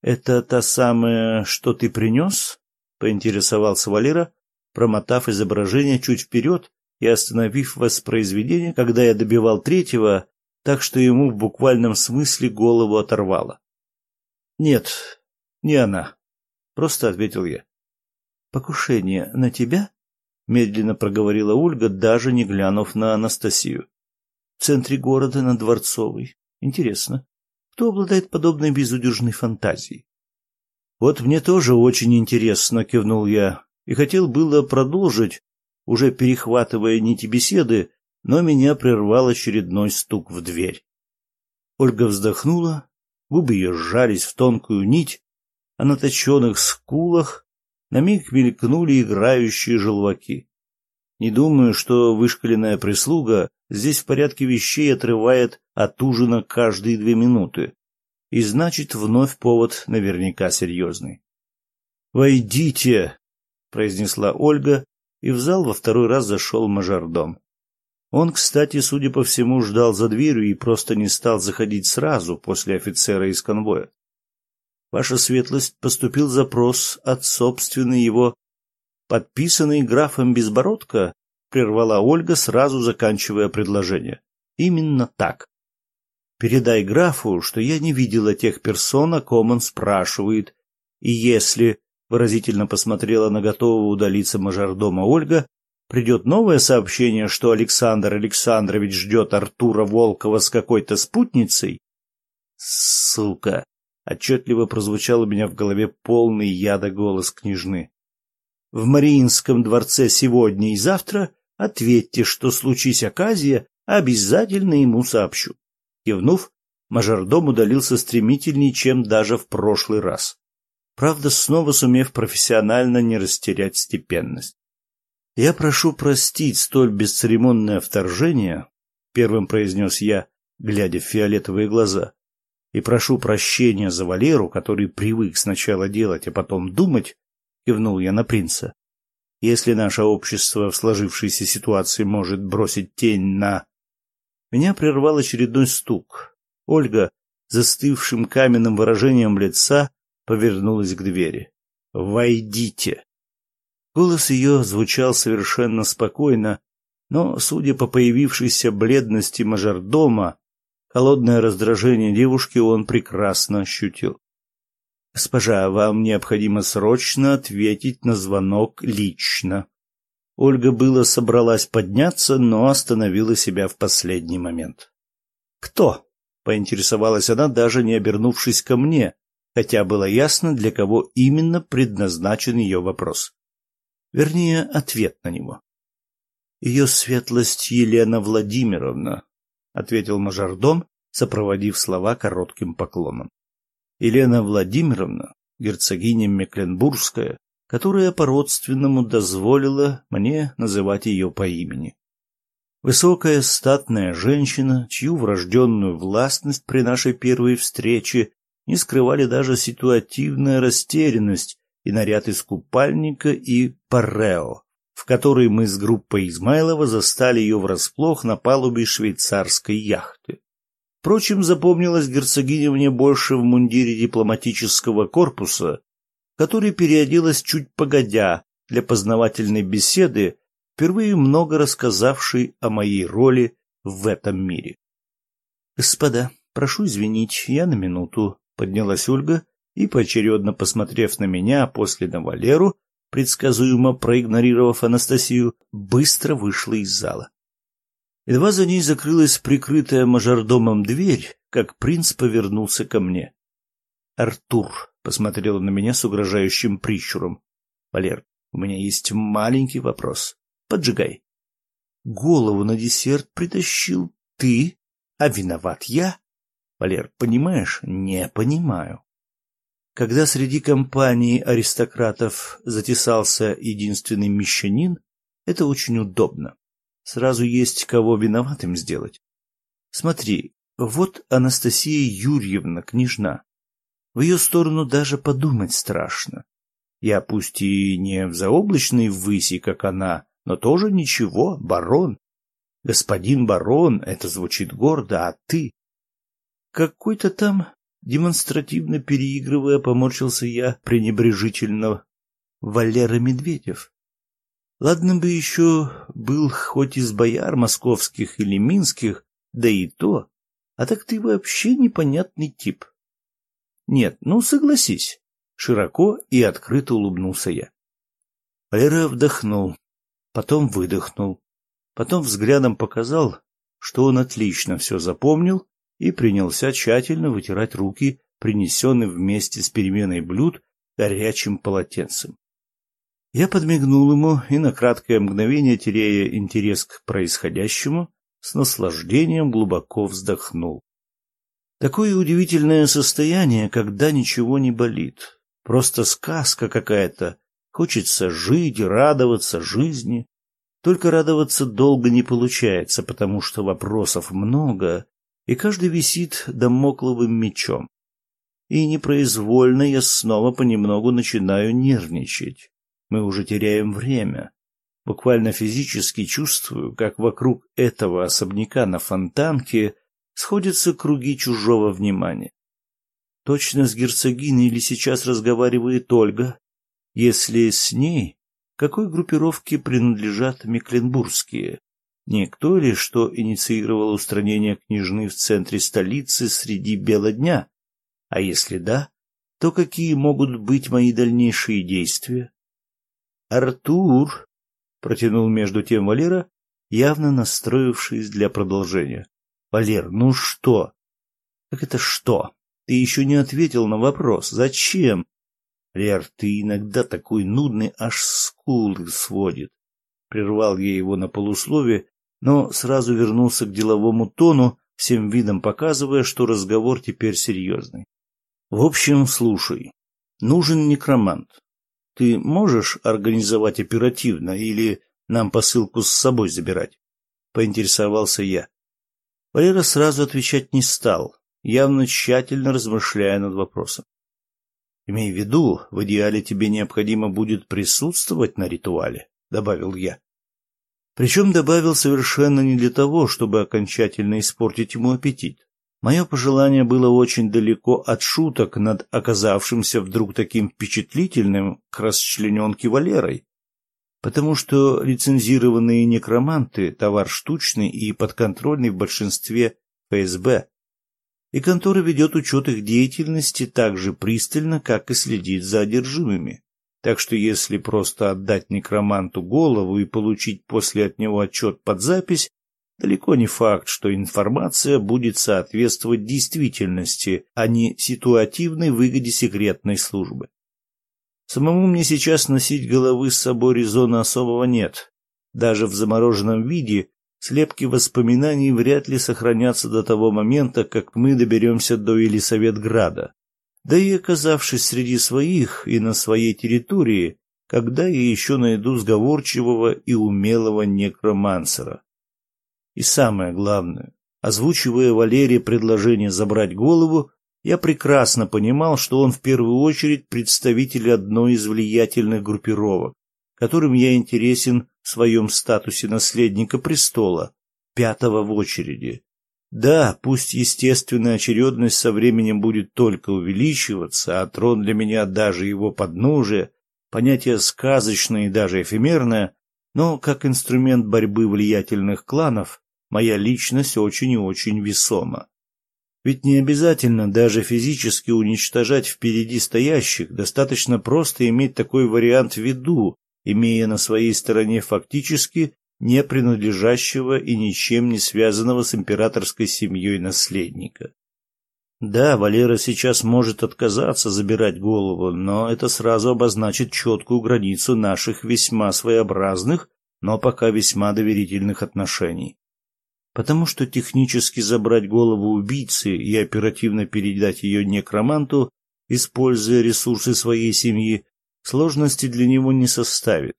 «Это та самая, что ты принес?» — поинтересовался Валера, промотав изображение чуть вперед и остановив воспроизведение, когда я добивал третьего, так что ему в буквальном смысле голову оторвало. Нет, не она, просто ответил я. Покушение на тебя? медленно проговорила Ольга, даже не глянув на Анастасию. В центре города на Дворцовой. Интересно, кто обладает подобной безудержной фантазией? Вот мне тоже очень интересно, кивнул я, и хотел было продолжить, уже перехватывая нити беседы, но меня прервал очередной стук в дверь. Ольга вздохнула, губы ее сжались в тонкую нить, а на точенных скулах на миг мелькнули играющие желваки. Не думаю, что вышкаленная прислуга здесь в порядке вещей отрывает от ужина каждые две минуты. И значит, вновь повод наверняка серьезный. «Войдите!» — произнесла Ольга, и в зал во второй раз зашел мажордом. Он, кстати, судя по всему, ждал за дверью и просто не стал заходить сразу после офицера из конвоя. Ваша светлость, поступил запрос от собственной его, подписанный графом Безбородко, прервала Ольга, сразу заканчивая предложение. Именно так. Передай графу, что я не видела тех персон, о ком он спрашивает, и если выразительно посмотрела на готового удалиться мажордома Ольга, придет новое сообщение, что Александр Александрович ждет Артура Волкова с какой-то спутницей. Сука! Отчетливо прозвучал у меня в голове полный яда голос княжны. В Мариинском дворце сегодня и завтра ответьте, что случись оказия, обязательно ему сообщу. Кивнув, мажордом удалился стремительнее, чем даже в прошлый раз правда, снова сумев профессионально не растерять степенность. «Я прошу простить столь бесцеремонное вторжение», — первым произнес я, глядя в фиолетовые глаза, «и прошу прощения за Валеру, который привык сначала делать, а потом думать», — кивнул я на принца. «Если наше общество в сложившейся ситуации может бросить тень на...» Меня прервал очередной стук. Ольга, застывшим каменным выражением лица, повернулась к двери. «Войдите!» Голос ее звучал совершенно спокойно, но, судя по появившейся бледности мажордома, холодное раздражение девушки он прекрасно ощутил. «Госпожа, вам необходимо срочно ответить на звонок лично». Ольга было собралась подняться, но остановила себя в последний момент. «Кто?» — поинтересовалась она, даже не обернувшись ко мне, хотя было ясно, для кого именно предназначен ее вопрос. Вернее, ответ на него. «Ее светлость Елена Владимировна», — ответил мажордом, сопроводив слова коротким поклоном. «Елена Владимировна, герцогиня Мекленбургская, которая по-родственному дозволила мне называть ее по имени. Высокая статная женщина, чью врожденную властность при нашей первой встрече не скрывали даже ситуативная растерянность и наряд из купальника и парео, в который мы с группой Измайлова застали ее врасплох на палубе швейцарской яхты. Впрочем, запомнилась герцогиня мне больше в мундире дипломатического корпуса, который переоделась чуть погодя для познавательной беседы, впервые много рассказавшей о моей роли в этом мире. «Господа, прошу извинить, я на минуту», Поднялась Ольга и, поочередно посмотрев на меня, а после на Валеру, предсказуемо проигнорировав Анастасию, быстро вышла из зала. Едва за ней закрылась прикрытая мажордомом дверь, как принц повернулся ко мне. «Артур», — посмотрел на меня с угрожающим прищуром. «Валер, у меня есть маленький вопрос. Поджигай». «Голову на десерт притащил ты, а виноват я?» Валер, понимаешь? Не понимаю. Когда среди компании аристократов затесался единственный мещанин, это очень удобно. Сразу есть кого виноватым сделать. Смотри, вот Анастасия Юрьевна, княжна. В ее сторону даже подумать страшно. Я пусть и не в заоблачной выси, как она, но тоже ничего, барон. Господин барон, это звучит гордо, а ты? Какой-то там, демонстративно переигрывая, поморщился я пренебрежительно. Валера Медведев. Ладно бы еще был хоть из бояр московских или минских, да и то. А так ты вообще непонятный тип. Нет, ну согласись. Широко и открыто улыбнулся я. Валера вдохнул, потом выдохнул, потом взглядом показал, что он отлично все запомнил и принялся тщательно вытирать руки, принесенные вместе с переменой блюд горячим полотенцем. Я подмигнул ему и на краткое мгновение, теряя интерес к происходящему, с наслаждением глубоко вздохнул. Такое удивительное состояние, когда ничего не болит. Просто сказка какая-то. Хочется жить, радоваться жизни. Только радоваться долго не получается, потому что вопросов много, и каждый висит домокловым мечом. И непроизвольно я снова понемногу начинаю нервничать. Мы уже теряем время. Буквально физически чувствую, как вокруг этого особняка на фонтанке сходятся круги чужого внимания. Точно с герцогиней или сейчас разговаривает Ольга? Если с ней, какой группировке принадлежат мекленбургские? Никто ли, что инициировал устранение княжны в центре столицы среди бела дня? А если да, то какие могут быть мои дальнейшие действия? Артур, протянул между тем Валера, явно настроившись для продолжения. Валер, ну что? Как это что? Ты еще не ответил на вопрос. Зачем? Лер, ты иногда такой нудный, аж скулы сводит. Прервал я его на полуслове, но сразу вернулся к деловому тону, всем видом показывая, что разговор теперь серьезный. В общем, слушай. Нужен некромант. Ты можешь организовать оперативно или нам посылку с собой забирать? Поинтересовался я. Валера сразу отвечать не стал, явно тщательно размышляя над вопросом. «Имей в виду, в идеале тебе необходимо будет присутствовать на ритуале», — добавил я. Причем добавил совершенно не для того, чтобы окончательно испортить ему аппетит. Мое пожелание было очень далеко от шуток над оказавшимся вдруг таким впечатлительным к расчлененке Валерой, потому что лицензированные некроманты – товар штучный и подконтрольный в большинстве ФСБ, и контора ведет учет их деятельности так же пристально, как и следит за одержимыми. Так что если просто отдать некроманту голову и получить после от него отчет под запись, далеко не факт, что информация будет соответствовать действительности, а не ситуативной выгоде секретной службы. Самому мне сейчас носить головы с собой резона особого нет. Даже в замороженном виде слепки воспоминаний вряд ли сохранятся до того момента, как мы доберемся до Елисаветграда. Да и оказавшись среди своих и на своей территории, когда я еще найду сговорчивого и умелого некромансера. И самое главное, озвучивая Валерии предложение забрать голову, я прекрасно понимал, что он в первую очередь представитель одной из влиятельных группировок, которым я интересен в своем статусе наследника престола, пятого в очереди. Да, пусть естественная очередность со временем будет только увеличиваться, а трон для меня даже его подножие, понятие сказочное и даже эфемерное, но как инструмент борьбы влиятельных кланов моя личность очень и очень весома. Ведь не обязательно даже физически уничтожать впереди стоящих, достаточно просто иметь такой вариант в виду, имея на своей стороне фактически не принадлежащего и ничем не связанного с императорской семьей наследника. Да, Валера сейчас может отказаться забирать голову, но это сразу обозначит четкую границу наших весьма своеобразных, но пока весьма доверительных отношений потому что технически забрать голову убийцы и оперативно передать ее некроманту, используя ресурсы своей семьи, сложности для него не составит.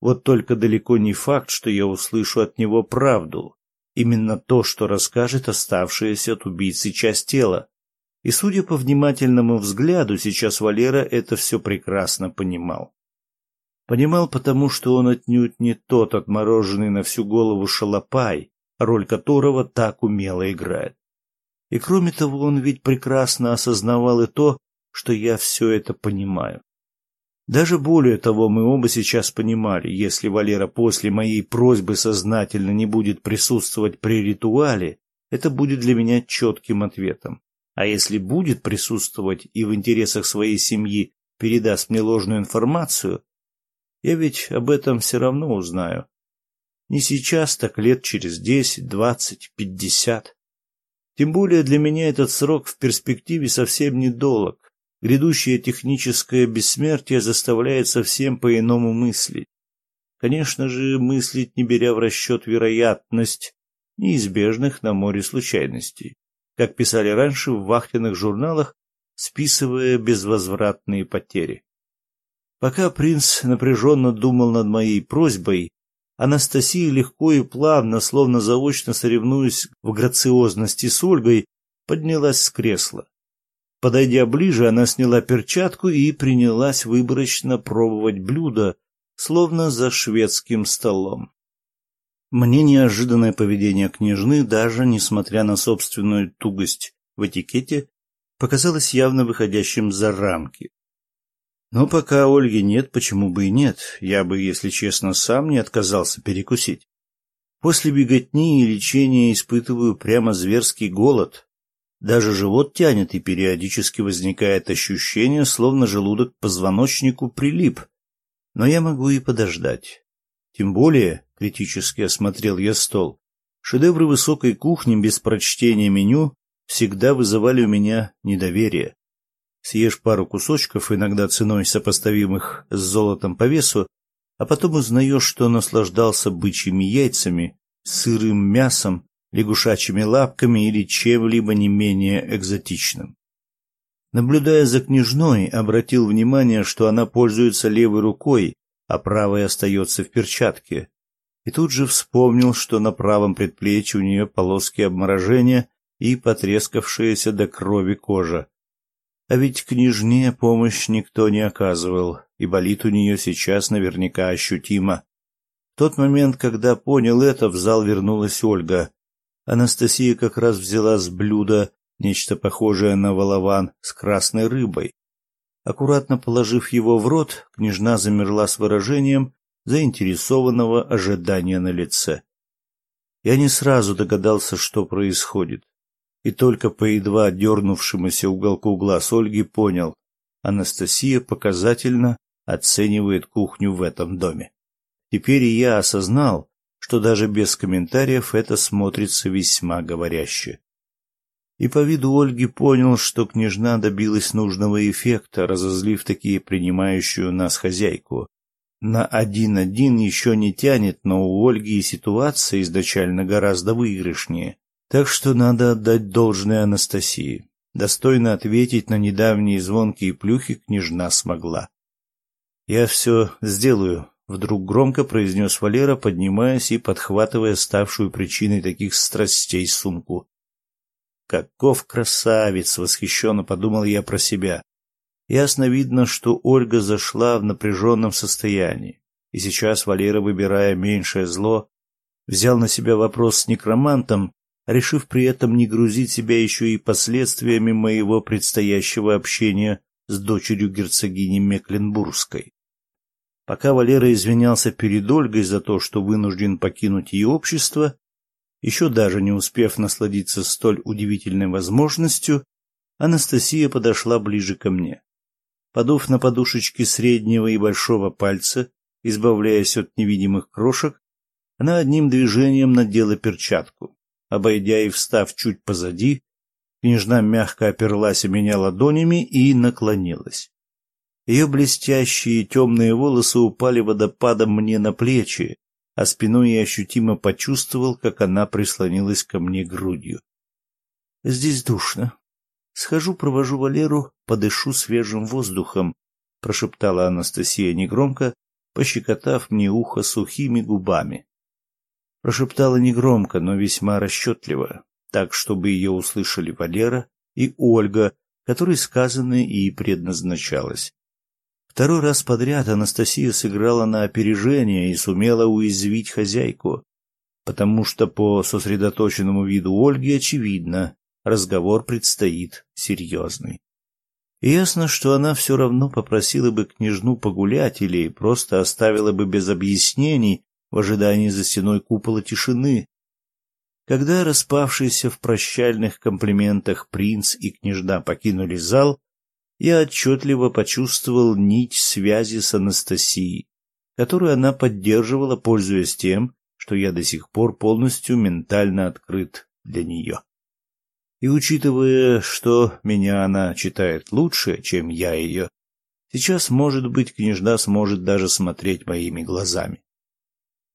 Вот только далеко не факт, что я услышу от него правду, именно то, что расскажет оставшаяся от убийцы часть тела. И, судя по внимательному взгляду, сейчас Валера это все прекрасно понимал. Понимал потому, что он отнюдь не тот отмороженный на всю голову шалопай, роль которого так умело играет. И кроме того, он ведь прекрасно осознавал и то, что я все это понимаю. Даже более того, мы оба сейчас понимали, если Валера после моей просьбы сознательно не будет присутствовать при ритуале, это будет для меня четким ответом. А если будет присутствовать и в интересах своей семьи передаст мне ложную информацию, я ведь об этом все равно узнаю. Не сейчас, так лет через десять, двадцать, пятьдесят. Тем более для меня этот срок в перспективе совсем недолг. Грядущее техническое бессмертие заставляет совсем по-иному мыслить. Конечно же, мыслить, не беря в расчет вероятность неизбежных на море случайностей, как писали раньше в вахтенных журналах, списывая безвозвратные потери. Пока принц напряженно думал над моей просьбой, Анастасия легко и плавно, словно заочно соревнуясь в грациозности с Ольгой, поднялась с кресла. Подойдя ближе, она сняла перчатку и принялась выборочно пробовать блюдо, словно за шведским столом. Мне неожиданное поведение княжны, даже несмотря на собственную тугость в этикете, показалось явно выходящим за рамки. Но пока Ольги нет, почему бы и нет? Я бы, если честно, сам не отказался перекусить. После беготни и лечения испытываю прямо зверский голод. Даже живот тянет, и периодически возникает ощущение, словно желудок к позвоночнику прилип. Но я могу и подождать. Тем более, критически осмотрел я стол, шедевры высокой кухни без прочтения меню всегда вызывали у меня недоверие. Съешь пару кусочков, иногда ценой сопоставимых с золотом по весу, а потом узнаешь, что наслаждался бычьими яйцами, сырым мясом, лягушачьими лапками или чем-либо не менее экзотичным. Наблюдая за княжной, обратил внимание, что она пользуется левой рукой, а правая остается в перчатке. И тут же вспомнил, что на правом предплечье у нее полоски обморожения и потрескавшаяся до крови кожа. А ведь княжне помощь никто не оказывал, и болит у нее сейчас наверняка ощутимо. В тот момент, когда понял это, в зал вернулась Ольга. Анастасия как раз взяла с блюда нечто похожее на волован с красной рыбой. Аккуратно положив его в рот, княжна замерла с выражением заинтересованного ожидания на лице. Я не сразу догадался, что происходит и только по едва дернувшемуся уголку глаз Ольги понял, Анастасия показательно оценивает кухню в этом доме. Теперь и я осознал, что даже без комментариев это смотрится весьма говоряще. И по виду Ольги понял, что княжна добилась нужного эффекта, разозлив такие принимающую нас хозяйку. На один-один еще не тянет, но у Ольги и ситуация изначально гораздо выигрышнее. Так что надо отдать должное Анастасии. Достойно ответить на недавние звонкие плюхи княжна смогла. «Я все сделаю», — вдруг громко произнес Валера, поднимаясь и подхватывая ставшую причиной таких страстей сумку. «Каков красавец!» — восхищенно подумал я про себя. Ясно видно, что Ольга зашла в напряженном состоянии, и сейчас Валера, выбирая меньшее зло, взял на себя вопрос с некромантом решив при этом не грузить себя еще и последствиями моего предстоящего общения с дочерью герцогини Мекленбургской. Пока Валера извинялся перед Ольгой за то, что вынужден покинуть ее общество, еще даже не успев насладиться столь удивительной возможностью, Анастасия подошла ближе ко мне. Подув на подушечки среднего и большого пальца, избавляясь от невидимых крошек, она одним движением надела перчатку. Обойдя и встав чуть позади, княжна мягко оперлась о меня ладонями и наклонилась. Ее блестящие темные волосы упали водопадом мне на плечи, а спиной я ощутимо почувствовал, как она прислонилась ко мне грудью. Здесь душно. Схожу, провожу Валеру, подышу свежим воздухом, прошептала Анастасия негромко, пощекотав мне ухо сухими губами. Прошептала негромко, но весьма расчетливо, так, чтобы ее услышали Валера и Ольга, которой сказанное и предназначалось. Второй раз подряд Анастасия сыграла на опережение и сумела уязвить хозяйку, потому что по сосредоточенному виду Ольги очевидно, разговор предстоит серьезный. И ясно, что она все равно попросила бы княжну погулять или просто оставила бы без объяснений в ожидании за стеной купола тишины. Когда распавшиеся в прощальных комплиментах принц и княжна покинули зал, я отчетливо почувствовал нить связи с Анастасией, которую она поддерживала, пользуясь тем, что я до сих пор полностью ментально открыт для нее. И учитывая, что меня она читает лучше, чем я ее, сейчас, может быть, княжна сможет даже смотреть моими глазами.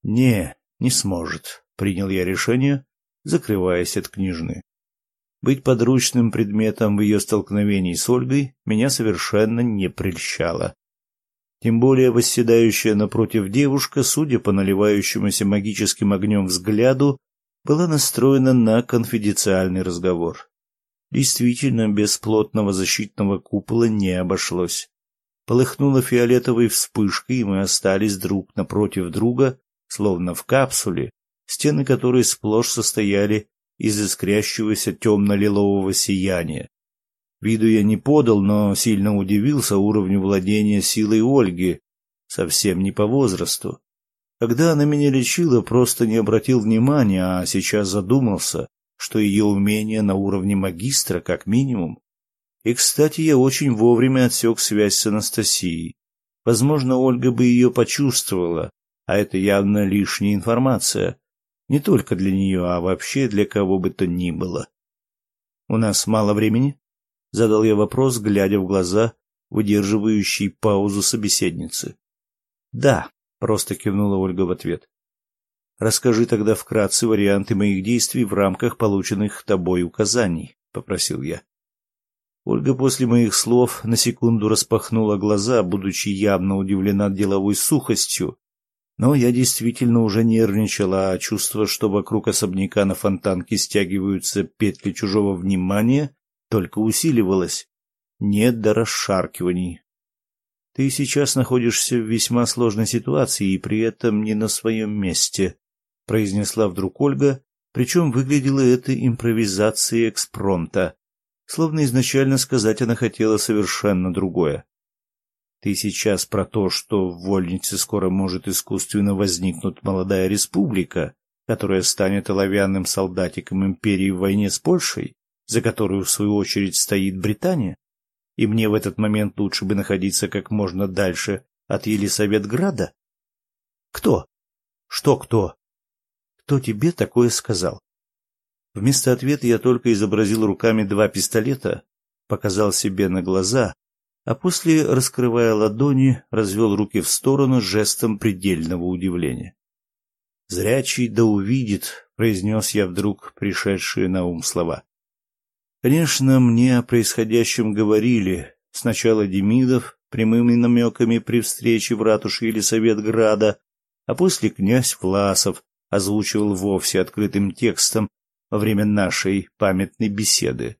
Не, не сможет, принял я решение, закрываясь от княжны. Быть подручным предметом в ее столкновении с Ольгой меня совершенно не прельщало. Тем более восседающая напротив девушка, судя по наливающемуся магическим огнем взгляду, была настроена на конфиденциальный разговор. Действительно, без плотного защитного купола не обошлось. Полыхнула фиолетовой вспышкой, и мы остались друг напротив друга, словно в капсуле, стены которой сплошь состояли из искрящегося темно-лилового сияния. Виду я не подал, но сильно удивился уровню владения силой Ольги, совсем не по возрасту. Когда она меня лечила, просто не обратил внимания, а сейчас задумался, что ее умение на уровне магистра как минимум. И, кстати, я очень вовремя отсек связь с Анастасией. Возможно, Ольга бы ее почувствовала, а это явно лишняя информация. Не только для нее, а вообще для кого бы то ни было. «У нас мало времени?» — задал я вопрос, глядя в глаза, выдерживающей паузу собеседницы. «Да», — просто кивнула Ольга в ответ. «Расскажи тогда вкратце варианты моих действий в рамках полученных тобой указаний», — попросил я. Ольга после моих слов на секунду распахнула глаза, будучи явно удивлена деловой сухостью, но я действительно уже нервничал, а чувство, что вокруг особняка на фонтанке стягиваются петли чужого внимания, только усиливалось. Нет до расшаркиваний. Ты сейчас находишься в весьма сложной ситуации и при этом не на своем месте, произнесла вдруг Ольга, причем выглядело это импровизацией экспромта, словно изначально сказать она хотела совершенно другое. Ты сейчас про то, что в Вольнице скоро может искусственно возникнуть молодая республика, которая станет оловянным солдатиком империи в войне с Польшей, за которую в свою очередь стоит Британия? И мне в этот момент лучше бы находиться как можно дальше от Елисаветграда? Кто? Что кто? Кто тебе такое сказал? Вместо ответа я только изобразил руками два пистолета, показал себе на глаза, а после, раскрывая ладони, развел руки в сторону жестом предельного удивления. «Зрячий да увидит», — произнес я вдруг пришедшие на ум слова. Конечно, мне о происходящем говорили сначала Демидов прямыми намеками при встрече в ратуше Елисаветграда, а после князь Власов озвучивал вовсе открытым текстом во время нашей памятной беседы.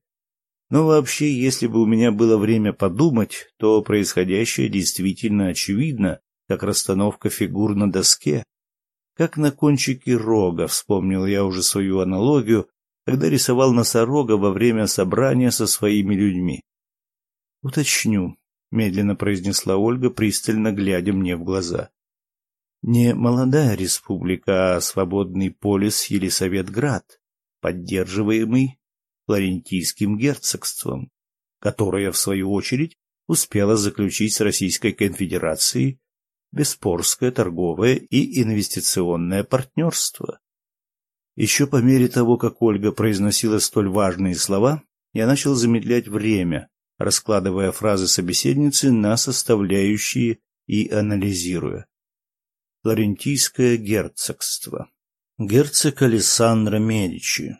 Но вообще, если бы у меня было время подумать, то происходящее действительно очевидно, как расстановка фигур на доске. Как на кончике рога, вспомнил я уже свою аналогию, когда рисовал носорога во время собрания со своими людьми. «Уточню», — медленно произнесла Ольга, пристально глядя мне в глаза. «Не молодая республика, а свободный полис Елисаветград, поддерживаемый Флорентийским герцогством, которое, в свою очередь, успело заключить с Российской конфедерацией беспорское торговое и инвестиционное партнерство. Еще по мере того, как Ольга произносила столь важные слова, я начал замедлять время, раскладывая фразы собеседницы на составляющие и анализируя. Флорентийское герцогство. Герцог Алессандро Медичи,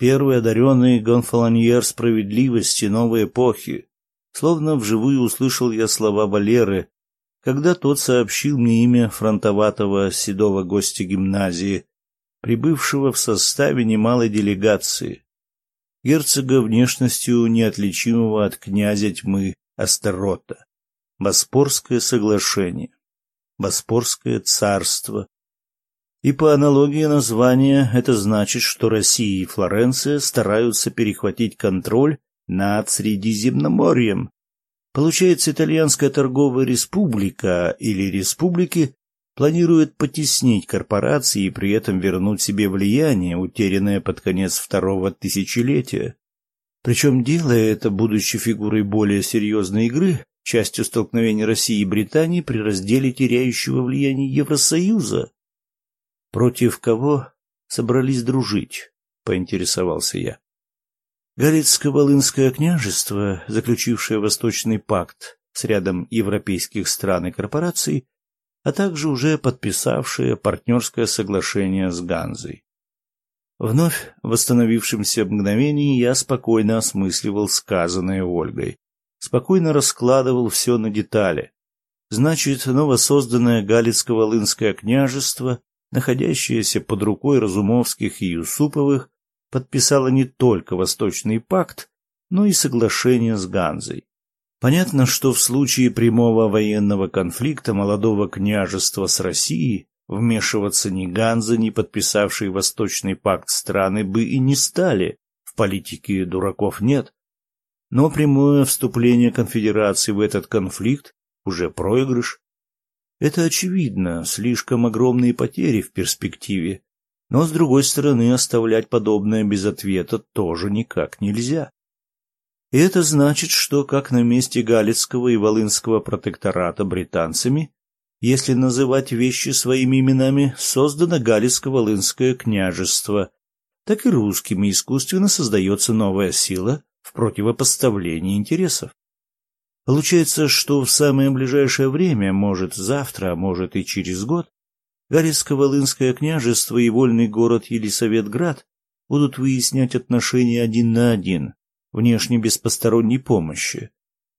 первый одаренный гонфолоньер справедливости новой эпохи. Словно вживую услышал я слова Валеры, когда тот сообщил мне имя фронтоватого седого гостя гимназии, прибывшего в составе немалой делегации, герцога внешностью неотличимого от князя тьмы Астарота. Боспорское соглашение. Боспорское царство, и по аналогии названия это значит, что Россия и Флоренция стараются перехватить контроль над Средиземноморьем. Получается, итальянская торговая республика или республики планирует потеснить корпорации и при этом вернуть себе влияние, утерянное под конец второго тысячелетия. Причем делая это, будучи фигурой более серьезной игры, частью столкновения России и Британии при разделе теряющего влияние Евросоюза. Против кого собрались дружить? поинтересовался я. Галицко-Волынское княжество, заключившее Восточный пакт с рядом европейских стран и корпораций, а также уже подписавшее партнерское соглашение с Ганзой. Вновь восстановившимся мгновении я спокойно осмысливал сказанное Ольгой, спокойно раскладывал все на детали. Значит, новосозданное Галицко-Волынское княжество, находящееся под рукой Разумовских и Юсуповых, подписало не только Восточный пакт, но и соглашение с Ганзой. Понятно, что в случае прямого военного конфликта молодого княжества с Россией вмешиваться ни Ганза, ни подписавшие Восточный пакт страны бы и не стали. В политике дураков нет. Но прямое вступление конфедерации в этот конфликт уже проигрыш. Это очевидно, слишком огромные потери в перспективе. Но, с другой стороны, оставлять подобное без ответа тоже никак нельзя. И это значит, что как на месте Галицкого и Волынского протектората британцами, если называть вещи своими именами, создано Галицко-Волынское княжество, так и русскими искусственно создается новая сила в противопоставлении интересов. Получается, что в самое ближайшее время, может завтра, а может и через год, Галицко-Волынское княжество и вольный город Елисаветград будут выяснять отношения один на один, внешне без посторонней помощи.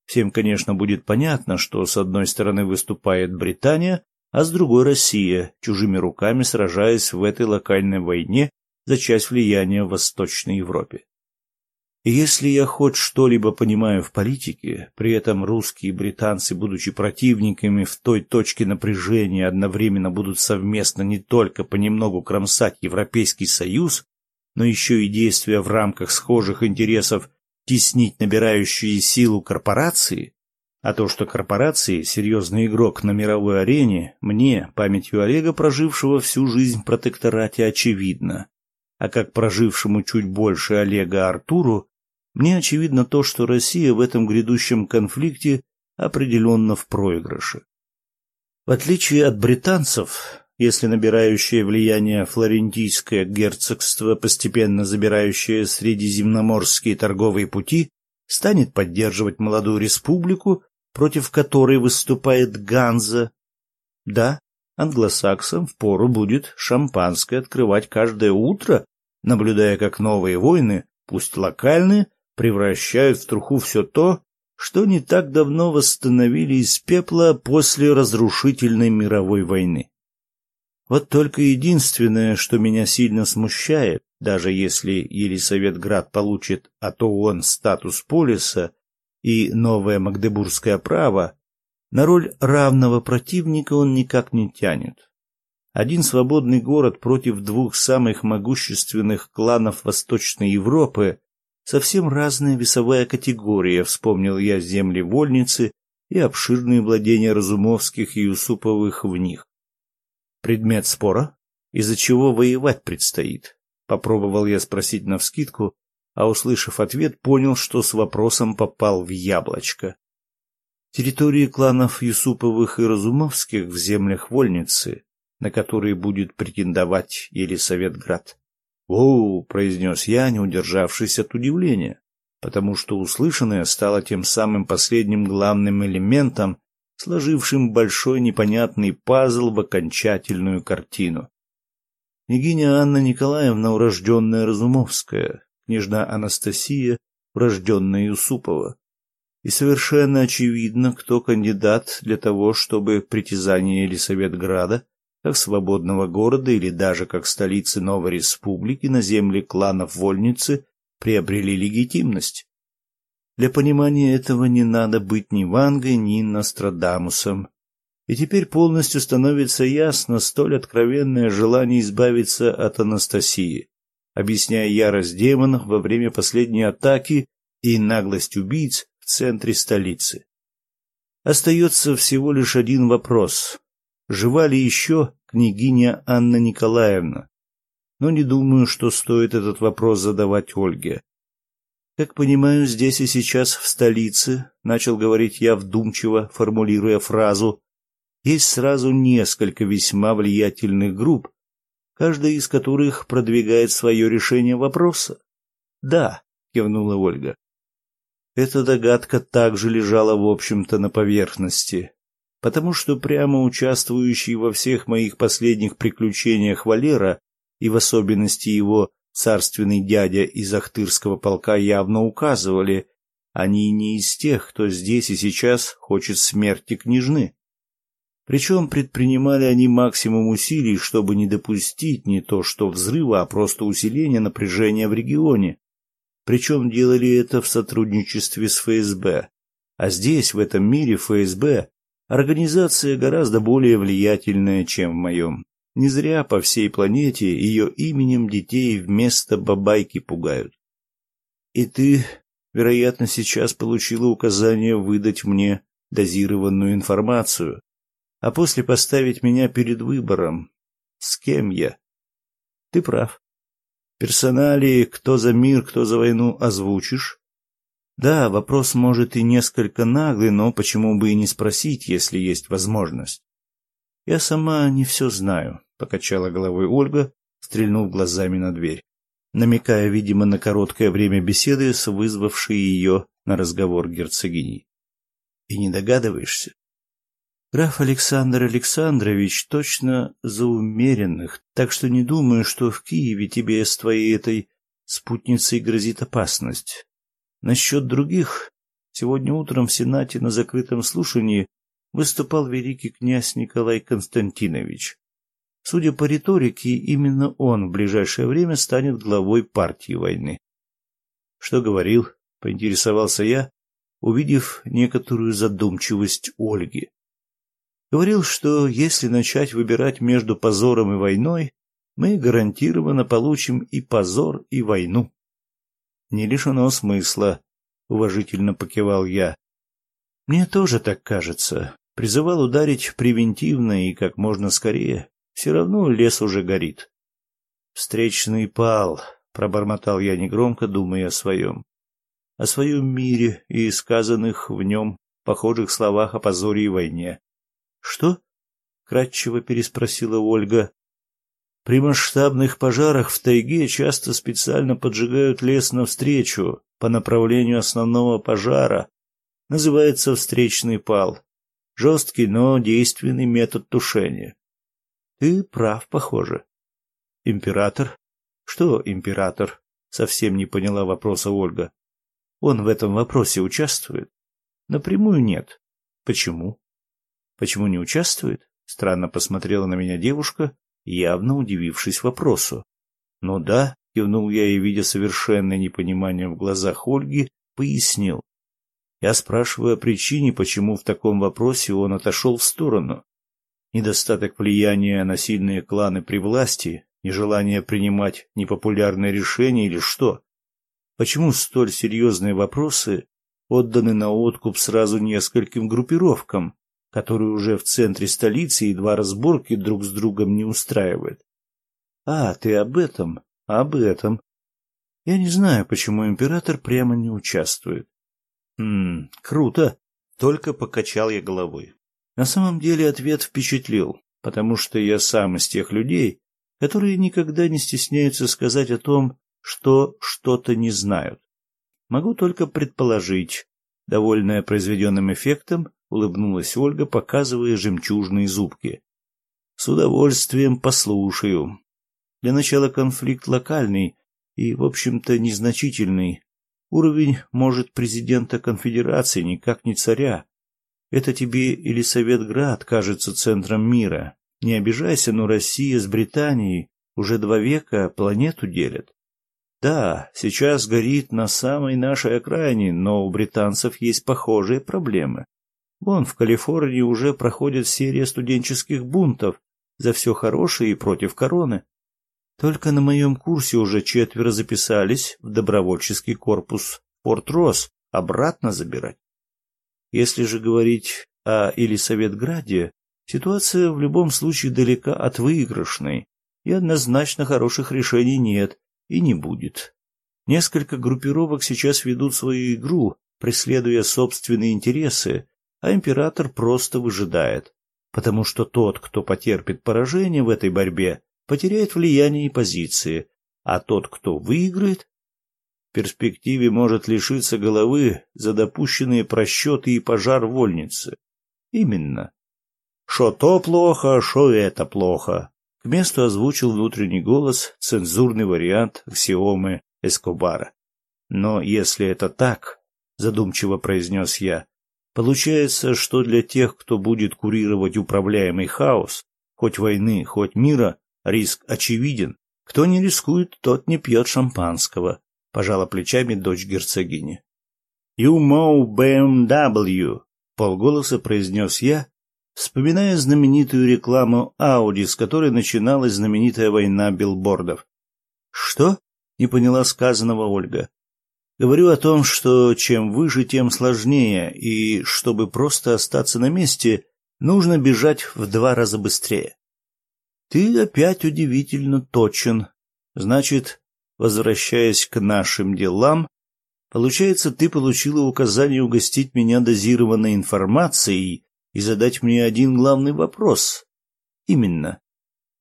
Всем, конечно, будет понятно, что с одной стороны выступает Британия, а с другой Россия, чужими руками сражаясь в этой локальной войне за часть влияния в Восточной Европе. Если я хоть что-либо понимаю в политике, при этом русские и британцы, будучи противниками в той точке напряжения, одновременно будут совместно не только понемногу кромсать Европейский Союз, но еще и действия в рамках схожих интересов теснить набирающие силу корпорации, а то, что корпорации — серьезный игрок на мировой арене, мне, памятью Олега, прожившего всю жизнь в протекторате, очевидно. А как прожившему чуть больше Олега Артуру, мне очевидно то, что Россия в этом грядущем конфликте определенно в проигрыше. В отличие от британцев, если набирающее влияние флорентийское герцогство, постепенно забирающее средиземноморские торговые пути, станет поддерживать молодую республику, против которой выступает Ганза. Да, англосаксам впору будет шампанское открывать каждое утро, наблюдая, как новые войны, пусть локальные, превращают в труху все то, что не так давно восстановили из пепла после разрушительной мировой войны. Вот только единственное, что меня сильно смущает, даже если Елисаветград получит от ООН статус полиса и новое магдебургское право, на роль равного противника он никак не тянет. Один свободный город против двух самых могущественных кланов Восточной Европы — совсем разная весовая категория, вспомнил я земли вольницы и обширные владения Разумовских и Юсуповых в них. Предмет спора? Из-за чего воевать предстоит? Попробовал я спросить навскидку, а услышав ответ, понял, что с вопросом попал в яблочко. Территории кланов Юсуповых и Разумовских в землях Вольницы, на которые будет претендовать Елисаветград. «Оу!» — произнес я, не удержавшись от удивления, потому что услышанное стало тем самым последним главным элементом сложившим большой непонятный пазл в окончательную картину. Княгиня Анна Николаевна, урожденная Разумовская, княжна Анастасия, урожденная Юсупова. И совершенно очевидно, кто кандидат для того, чтобы притязание Елисаветграда, как свободного города или даже как столицы новой республики на земле кланов Вольницы, приобрели легитимность. Для понимания этого не надо быть ни Вангой, ни Нострадамусом. И теперь полностью становится ясно столь откровенное желание избавиться от Анастасии, объясняя ярость демонов во время последней атаки и наглость убийц в центре столицы. Остается всего лишь один вопрос. Жива ли еще княгиня Анна Николаевна. Но не думаю, что стоит этот вопрос задавать Ольге. Как понимаю, здесь и сейчас, в столице, начал говорить я вдумчиво, формулируя фразу, есть сразу несколько весьма влиятельных групп, каждая из которых продвигает свое решение вопроса. Да, кивнула Ольга. Эта догадка также лежала, в общем-то, на поверхности, потому что прямо участвующий во всех моих последних приключениях Валера и в особенности его царственный дядя из Ахтырского полка явно указывали, они не из тех, кто здесь и сейчас хочет смерти княжны. Причем предпринимали они максимум усилий, чтобы не допустить не то что взрыва, а просто усиления напряжения в регионе. Причем делали это в сотрудничестве с ФСБ. А здесь, в этом мире, ФСБ – организация гораздо более влиятельная, чем в моем. Не зря по всей планете ее именем детей вместо бабайки пугают. И ты, вероятно, сейчас получила указание выдать мне дозированную информацию, а после поставить меня перед выбором. С кем я? Ты прав. Персонали, кто за мир, кто за войну, озвучишь? Да, вопрос может и несколько наглый, но почему бы и не спросить, если есть возможность? Я сама не все знаю, покачала головой Ольга, стрельнув глазами на дверь, намекая, видимо, на короткое время беседы с вызвавшей ее на разговор герцогиней. И не догадываешься? Граф Александр Александрович точно за умеренных, так что не думаю, что в Киеве тебе с твоей этой спутницей грозит опасность. Насчет других, сегодня утром в Сенате на закрытом слушании выступал великий князь Николай Константинович. Судя по риторике, именно он в ближайшее время станет главой партии войны. Что говорил, поинтересовался я, увидев некоторую задумчивость Ольги. Говорил, что если начать выбирать между позором и войной, мы гарантированно получим и позор, и войну. Не лишено смысла, уважительно покивал я. Мне тоже так кажется, призывал ударить превентивно и как можно скорее. Все равно лес уже горит. Встречный пал, пробормотал я негромко, думая о своем. О своем мире и сказанных в нем похожих словах о позоре и войне. Что? кратчево переспросила Ольга. При масштабных пожарах в тайге часто специально поджигают лес навстречу по направлению основного пожара. Называется встречный пал. Жесткий, но действенный метод тушения. Ты прав, похоже. Император? Что император? Совсем не поняла вопроса Ольга. Он в этом вопросе участвует? Напрямую нет. Почему? Почему не участвует? Странно посмотрела на меня девушка, явно удивившись вопросу. Ну да, кивнул я и, видя совершенное непонимание в глазах Ольги, пояснил. Я спрашиваю о причине, почему в таком вопросе он отошел в сторону. Недостаток влияния на сильные кланы при власти, нежелание принимать непопулярные решения или что? Почему столь серьезные вопросы отданы на откуп сразу нескольким группировкам, которые уже в центре столицы и два разборки друг с другом не устраивают? А, ты об этом? Об этом. Я не знаю, почему император прямо не участвует. Хм, круто. Только покачал я головой. На самом деле ответ впечатлил, потому что я сам из тех людей, которые никогда не стесняются сказать о том, что что-то не знают. Могу только предположить. Довольная произведенным эффектом, улыбнулась Ольга, показывая жемчужные зубки. С удовольствием послушаю. Для начала конфликт локальный и, в общем-то, незначительный. Уровень, может, президента конфедерации, никак не царя. Это тебе или Советград кажется центром мира. Не обижайся, но Россия с Британией уже два века планету делят. Да, сейчас горит на самой нашей окраине, но у британцев есть похожие проблемы. Вон в Калифорнии уже проходит серия студенческих бунтов за все хорошее и против короны. Только на моем курсе уже четверо записались в добровольческий корпус Форт-Росс обратно забирать. Если же говорить о Елисаветграде, Ситуация в любом случае далека от выигрышной, и однозначно хороших решений нет и не будет. Несколько группировок сейчас ведут свою игру, преследуя собственные интересы, а император просто выжидает, потому что тот, кто потерпит поражение в этой борьбе, потеряет влияние и позиции, а тот, кто выиграет, в перспективе может лишиться головы за допущенные просчеты и пожар вольницы. Именно. Шо то плохо, шо это плохо. К месту озвучил внутренний голос цензурный вариант аксиомы Эскобара. Но если это так, задумчиво произнес я, получается, что для тех, кто будет курировать управляемый хаос, хоть войны, хоть мира, риск очевиден. Кто не рискует, тот не пьет шампанского, пожала плечами дочь герцогини. You know BMW, полголоса произнес я, вспоминая знаменитую рекламу Audi, с которой начиналась знаменитая война билбордов. Что? не поняла сказанного Ольга. Говорю о том, что чем выше, тем сложнее, и чтобы просто остаться на месте, нужно бежать в два раза быстрее. Ты опять удивительно точен. Значит, возвращаясь к нашим делам, получается, ты получила указание угостить меня дозированной информацией и задать мне один главный вопрос. Именно.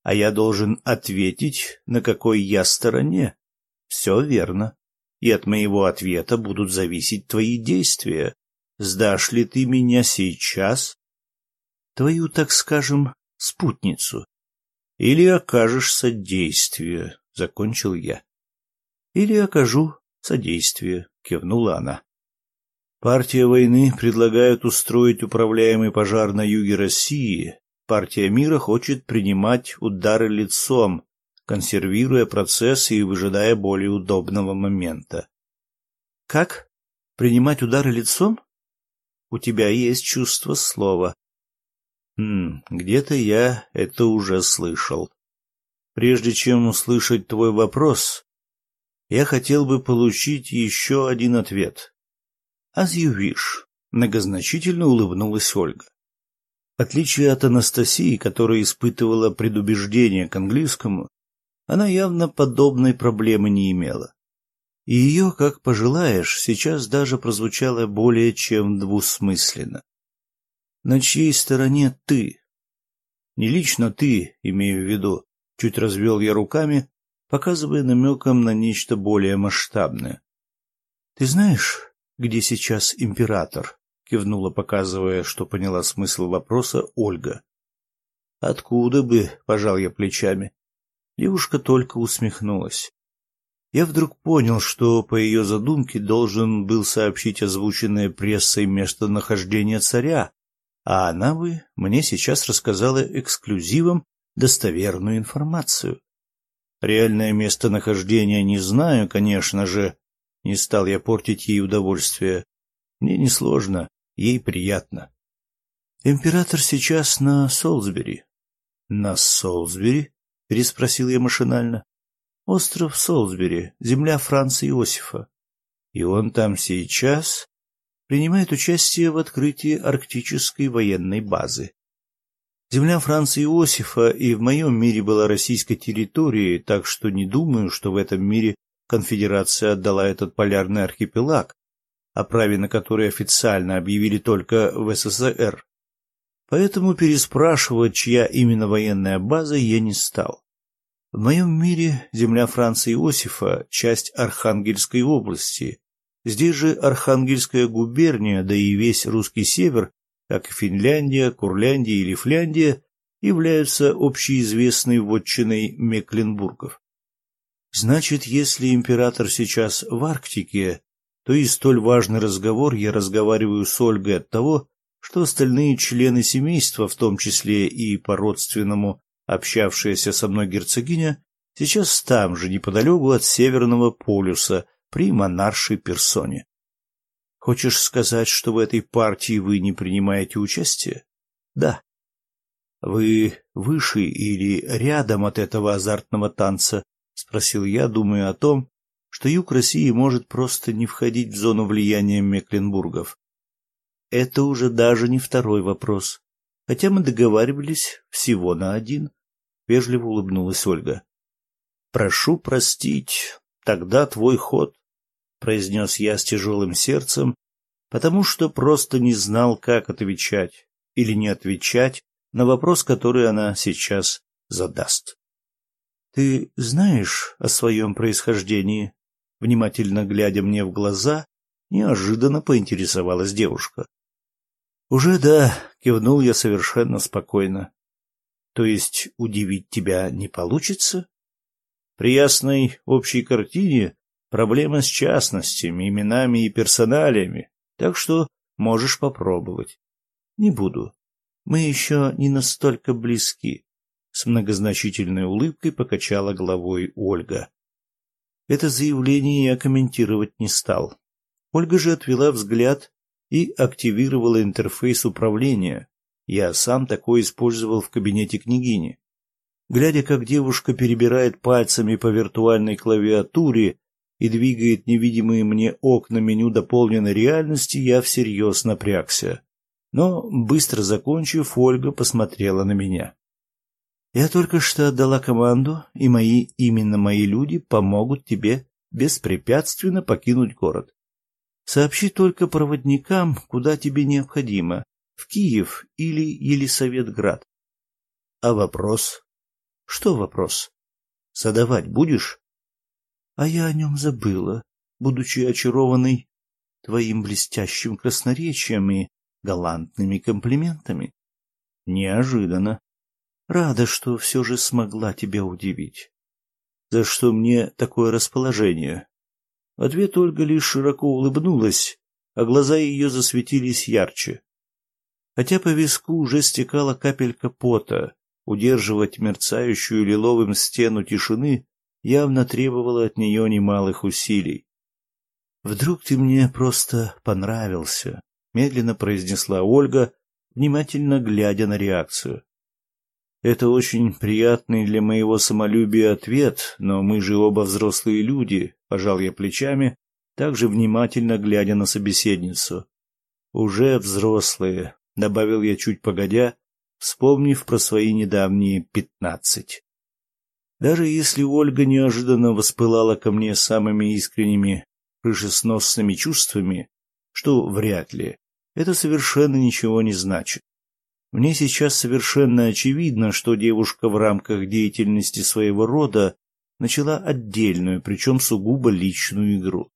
А я должен ответить, на какой я стороне. Все верно. И от моего ответа будут зависеть твои действия. Сдашь ли ты меня сейчас? Твою, так скажем, спутницу. Или окажешь содействие, — закончил я. Или окажу содействие, — кивнула она. Партия войны предлагает устроить управляемый пожар на юге России. Партия мира хочет принимать удары лицом, консервируя процесс и выжидая более удобного момента. Как? Принимать удары лицом? У тебя есть чувство слова. Хм, где-то я это уже слышал. Прежде чем услышать твой вопрос, я хотел бы получить еще один ответ. Wish, многозначительно улыбнулась Ольга. В отличие от Анастасии, которая испытывала предубеждение к английскому, она явно подобной проблемы не имела. И ее, как пожелаешь, сейчас даже прозвучало более чем двусмысленно. На чьей стороне ты? Не лично ты, имею в виду, чуть развел я руками, показывая намеком на нечто более масштабное. Ты знаешь, где сейчас император? кивнула, показывая, что поняла смысл вопроса Ольга. Откуда бы, пожал я плечами. Девушка только усмехнулась. Я вдруг понял, что по ее задумке должен был сообщить озвученное прессой местонахождение царя, а она бы мне сейчас рассказала эксклюзивом достоверную информацию. Реальное местонахождение не знаю, конечно же, не стал я портить ей удовольствие. Мне несложно, ей приятно. Император сейчас на Солсбери. На Солсбери? Переспросил я машинально. Остров Солсбери, земля Франца Иосифа. И он там сейчас принимает участие в открытии арктической военной базы. Земля Франца Иосифа и в моем мире была российской территорией, так что не думаю, что в этом мире конфедерация отдала этот полярный архипелаг, о праве на который официально объявили только в СССР. Поэтому переспрашивать, чья именно военная база, я не стал. В моем мире земля Франца Иосифа – часть Архангельской области. Здесь же Архангельская губерния, да и весь русский север, как и Финляндия, Курляндия или Фляндия, являются общеизвестной вотчиной Мекленбургов. Значит, если император сейчас в Арктике, то и столь важный разговор я разговариваю с Ольгой от того, что остальные члены семейства, в том числе и по-родственному общавшаяся со мной герцогиня, сейчас там же, неподалеку от Северного полюса, при монаршей персоне. Хочешь сказать, что в этой партии вы не принимаете участие? Да. Вы выше или рядом от этого азартного танца? Спросил я, думая о том, что юг России может просто не входить в зону влияния Мекленбургов. Это уже даже не второй вопрос. хотя мы договаривались всего на один, — вежливо улыбнулась Ольга. — Прошу простить, тогда твой ход, — произнес я с тяжелым сердцем, потому что просто не знал, как отвечать или не отвечать на вопрос, который она сейчас задаст. — Ты знаешь о своем происхождении? Внимательно глядя мне в глаза, неожиданно поинтересовалась девушка. — Уже да, — кивнул я совершенно спокойно. — То есть удивить тебя не получится? При ясной общей картине проблема с частностями, именами и персоналиями, так что можешь попробовать. Не буду. Мы еще не настолько близки. С многозначительной улыбкой покачала головой Ольга. Это заявление я комментировать не стал. Ольга же отвела взгляд и активировала интерфейс управления. Я сам такой использовал в кабинете княгини. Глядя, как девушка перебирает пальцами по виртуальной клавиатуре и двигает невидимые мне окна меню дополненной реальности, я всерьез напрягся. Но, быстро закончив, Ольга посмотрела на меня. Я только что отдала команду, и мои, именно мои люди, помогут тебе беспрепятственно покинуть город. Сообщи только проводникам, куда тебе необходимо, в Киев или Елисаветград. А вопрос? Что вопрос? Задавать будешь? А я о нем забыла, будучи очарованной твоим блестящим красноречием и галантными комплиментами. Неожиданно. Рада, что все же смогла тебя удивить. За что мне такое расположение? В ответ Ольга лишь широко улыбнулась, а глаза ее засветились ярче. Хотя по виску уже стекала капелька пота, удерживать мерцающую лиловым стену тишины явно требовало от нее немалых усилий. «Вдруг ты мне просто понравился?» — медленно произнесла Ольга, внимательно глядя на реакцию. Это очень приятный для моего самолюбия ответ, но мы же оба взрослые люди, пожал я плечами, также внимательно глядя на собеседницу. Уже взрослые, добавил я чуть погодя, вспомнив про свои недавние пятнадцать. Даже если Ольга неожиданно воспылала ко мне самыми искренними крышесносными чувствами, что вряд ли, это совершенно ничего не значит. Мне сейчас совершенно очевидно, что девушка в рамках деятельности своего рода начала отдельную, причем сугубо личную игру.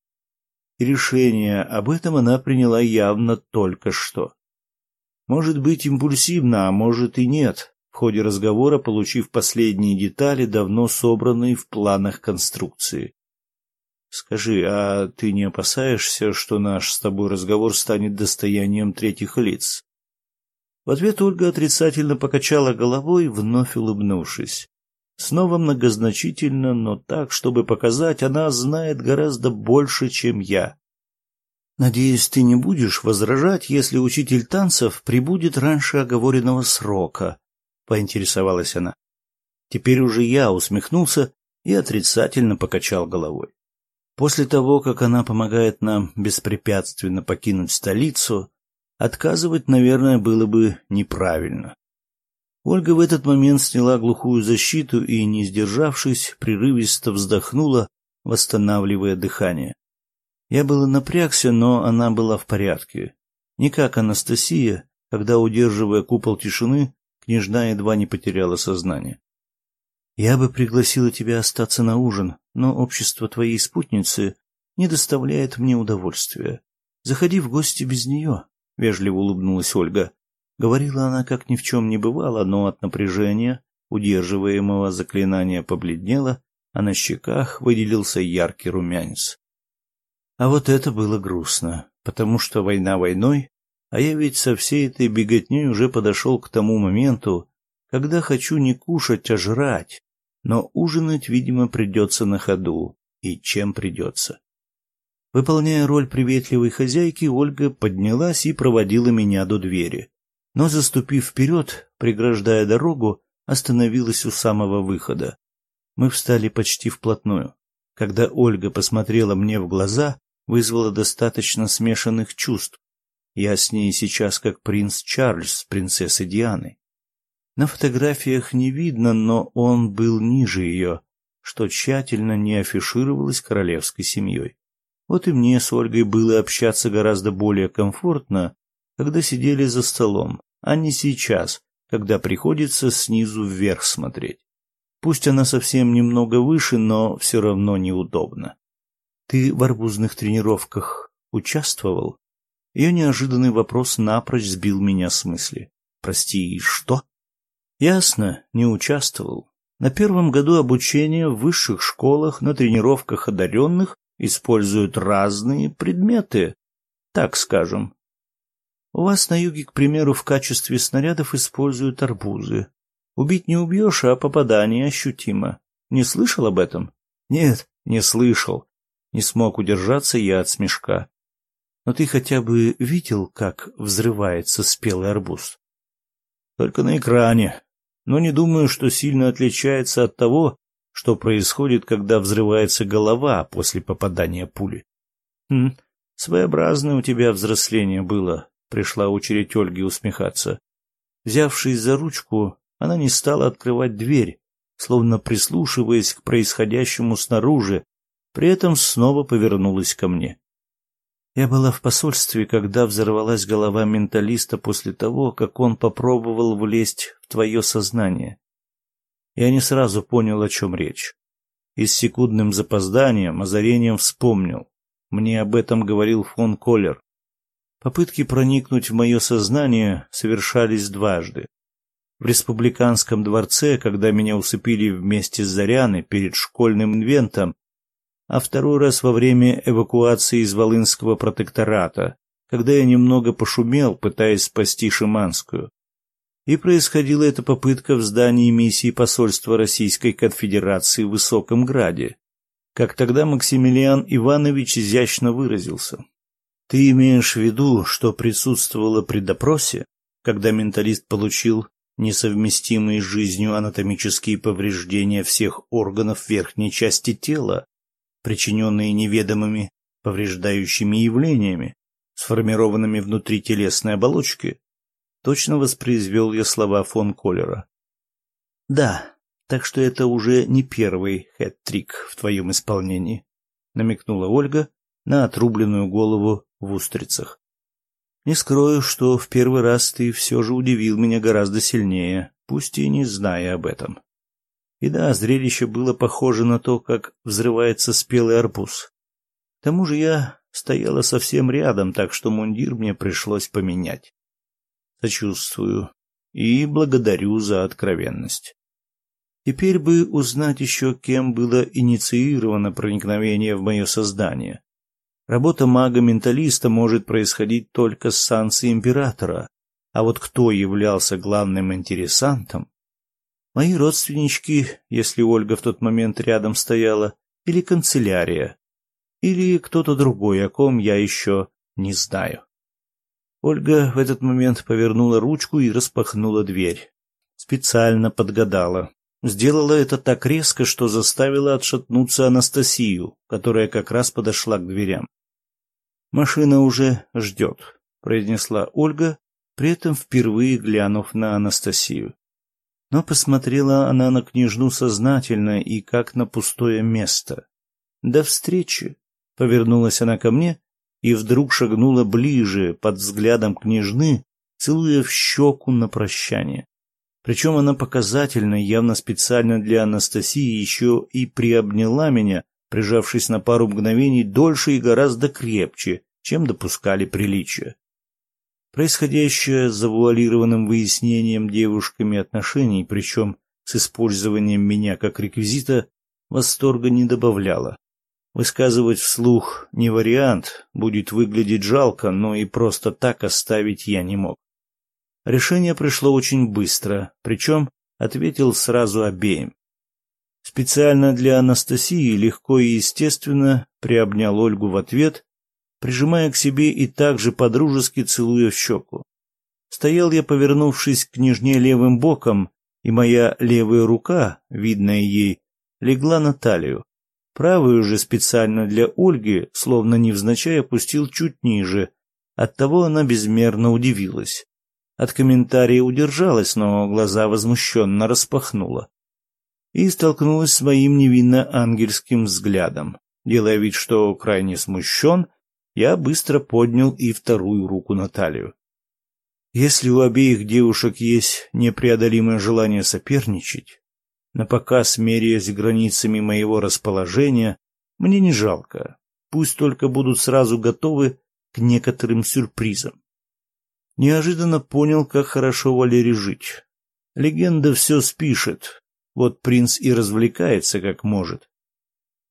И решение об этом она приняла явно только что. Может быть, импульсивно, а может и нет, в ходе разговора получив последние детали, давно собранные в планах конструкции. Скажи, а ты не опасаешься, что наш с тобой разговор станет достоянием третьих лиц? В ответ Ольга отрицательно покачала головой, вновь улыбнувшись. Снова многозначительно, но так, чтобы показать, она знает гораздо больше, чем я. Надеюсь, ты не будешь возражать, если учитель танцев прибудет раньше оговоренного срока, поинтересовалась она. Теперь уже я усмехнулся и отрицательно покачал головой. После того, как она помогает нам беспрепятственно покинуть столицу, Отказывать, наверное, было бы неправильно. Ольга в этот момент сняла глухую защиту и, не сдержавшись, прерывисто вздохнула, восстанавливая дыхание. Я было напрягся, но она была в порядке. Не как Анастасия, когда, удерживая купол тишины, княжна едва не потеряла сознание. Я бы пригласила тебя остаться на ужин, но общество твоей спутницы не доставляет мне удовольствия. Заходи в гости без нее. — вежливо улыбнулась Ольга. Говорила она, как ни в чем не бывало, но от напряжения, удерживаемого заклинания, побледнело, а на щеках выделился яркий румянец. А вот это было грустно, потому что война войной, а я ведь со всей этой беготней уже подошел к тому моменту, когда хочу не кушать, а жрать, но ужинать, видимо, придется на ходу, и чем придется. Выполняя роль приветливой хозяйки, Ольга поднялась и проводила меня до двери. Но, заступив вперед, преграждая дорогу, остановилась у самого выхода. Мы встали почти вплотную. Когда Ольга посмотрела мне в глаза, вызвала достаточно смешанных чувств. Я с ней сейчас как принц Чарльз с принцессой Дианой. На фотографиях не видно, но он был ниже ее, что тщательно не афишировалось королевской семьей. Вот и мне с Ольгой было общаться гораздо более комфортно, когда сидели за столом, а не сейчас, когда приходится снизу вверх смотреть. Пусть она совсем немного выше, но все равно неудобно. Ты в арбузных тренировках участвовал? Ее неожиданный вопрос напрочь сбил меня с мысли. Прости, что? Ясно, не участвовал. На первом году обучения в высших школах на тренировках одаренных используют разные предметы, так скажем. У вас на юге, к примеру, в качестве снарядов используют арбузы. Убить не убьешь, а попадание ощутимо. Не слышал об этом? Нет, не слышал. Не смог удержаться я от смешка. Но ты хотя бы видел, как взрывается спелый арбуз? Только на экране. Но не думаю, что сильно отличается от того, что происходит, когда взрывается голова после попадания пули. Хм, своеобразное у тебя взросление было, пришла очередь Ольги усмехаться. Взявшись за ручку, она не стала открывать дверь, словно прислушиваясь к происходящему снаружи, при этом снова повернулась ко мне. Я была в посольстве, когда взорвалась голова менталиста после того, как он попробовал влезть в твое сознание. Я не сразу понял, о чем речь. И с секундным запозданием, озарением вспомнил. Мне об этом говорил фон Коллер. Попытки проникнуть в мое сознание совершались дважды. В республиканском дворце, когда меня усыпили вместе с Заряной перед школьным инвентом, а второй раз во время эвакуации из Волынского протектората, когда я немного пошумел, пытаясь спасти Шиманскую. И происходила эта попытка в здании миссии посольства Российской Конфедерации в Высоком Граде. Как тогда Максимилиан Иванович изящно выразился. Ты имеешь в виду, что присутствовало при допросе, когда менталист получил несовместимые с жизнью анатомические повреждения всех органов верхней части тела, причиненные неведомыми повреждающими явлениями, сформированными внутри телесной оболочки, точно воспроизвел я слова фон Коллера. Да, так что это уже не первый хэт-трик в твоем исполнении, намекнула Ольга на отрубленную голову в устрицах. Не скрою, что в первый раз ты все же удивил меня гораздо сильнее, пусть и не зная об этом. И да, зрелище было похоже на то, как взрывается спелый арбуз. К тому же я стояла совсем рядом, так что мундир мне пришлось поменять. Сочувствую и благодарю за откровенность. Теперь бы узнать еще, кем было инициировано проникновение в мое создание. Работа мага-менталиста может происходить только с санкцией императора, а вот кто являлся главным интересантом, Мои родственнички, если Ольга в тот момент рядом стояла, или канцелярия, или кто-то другой, о ком я еще не знаю. Ольга в этот момент повернула ручку и распахнула дверь. Специально подгадала. Сделала это так резко, что заставила отшатнуться Анастасию, которая как раз подошла к дверям. «Машина уже ждет», — произнесла Ольга, при этом впервые глянув на Анастасию. Но посмотрела она на княжну сознательно и как на пустое место. «До встречи!» — повернулась она ко мне и вдруг шагнула ближе под взглядом княжны, целуя в щеку на прощание. Причем она показательно, явно специально для Анастасии, еще и приобняла меня, прижавшись на пару мгновений дольше и гораздо крепче, чем допускали приличия. Происходящее с завуалированным выяснением девушками отношений, причем с использованием меня как реквизита, восторга не добавляло. Высказывать вслух не вариант, будет выглядеть жалко, но и просто так оставить я не мог. Решение пришло очень быстро, причем ответил сразу обеим. Специально для Анастасии легко и естественно приобнял Ольгу в ответ прижимая к себе и также подружески целуя в щеку. Стоял я, повернувшись к княжне левым боком, и моя левая рука, видная ей, легла на талию. Правую же специально для Ольги, словно невзначай опустил чуть ниже, Оттого она безмерно удивилась. От комментария удержалась, но глаза возмущенно распахнула. И столкнулась с моим невинно ангельским взглядом. Делая вид, что крайне смущен, я быстро поднял и вторую руку на талию. Если у обеих девушек есть непреодолимое желание соперничать, на показ меряясь границами моего расположения, мне не жалко. Пусть только будут сразу готовы к некоторым сюрпризам. Неожиданно понял, как хорошо Валере жить. Легенда все спишет, вот принц и развлекается как может.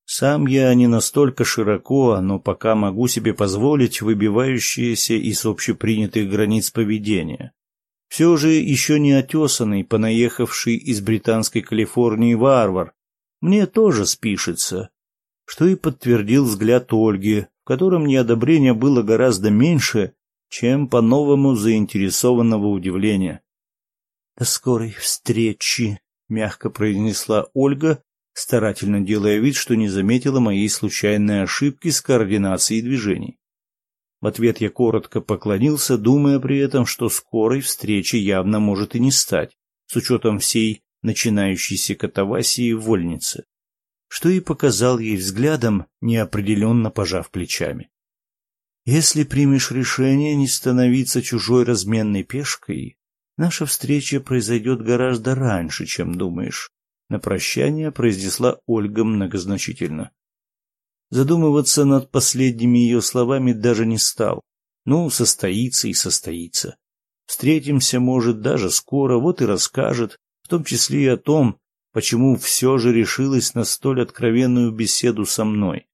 Сам я не настолько широко, но пока могу себе позволить выбивающиеся из общепринятых границ поведения. Все же еще не отесанный, понаехавший из британской Калифорнии варвар, мне тоже спишется, что и подтвердил взгляд Ольги, в котором неодобрения было гораздо меньше, чем по-новому заинтересованного удивления. «До скорой встречи», — мягко произнесла Ольга, старательно делая вид, что не заметила моей случайной ошибки с координацией движений. В ответ я коротко поклонился, думая при этом, что скорой встречи явно может и не стать, с учетом всей начинающейся катавасии в вольнице, что и показал ей взглядом, неопределенно пожав плечами. Если примешь решение не становиться чужой разменной пешкой, наша встреча произойдет гораздо раньше, чем думаешь. На прощание произнесла Ольга многозначительно. Задумываться над последними ее словами даже не стал. Ну, состоится и состоится. Встретимся, может, даже скоро, вот и расскажет, в том числе и о том, почему все же решилась на столь откровенную беседу со мной.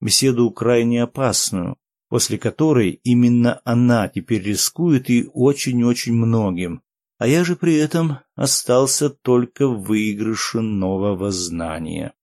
Беседу крайне опасную, после которой именно она теперь рискует и очень-очень многим, а я же при этом остался только в выигрыше нового знания.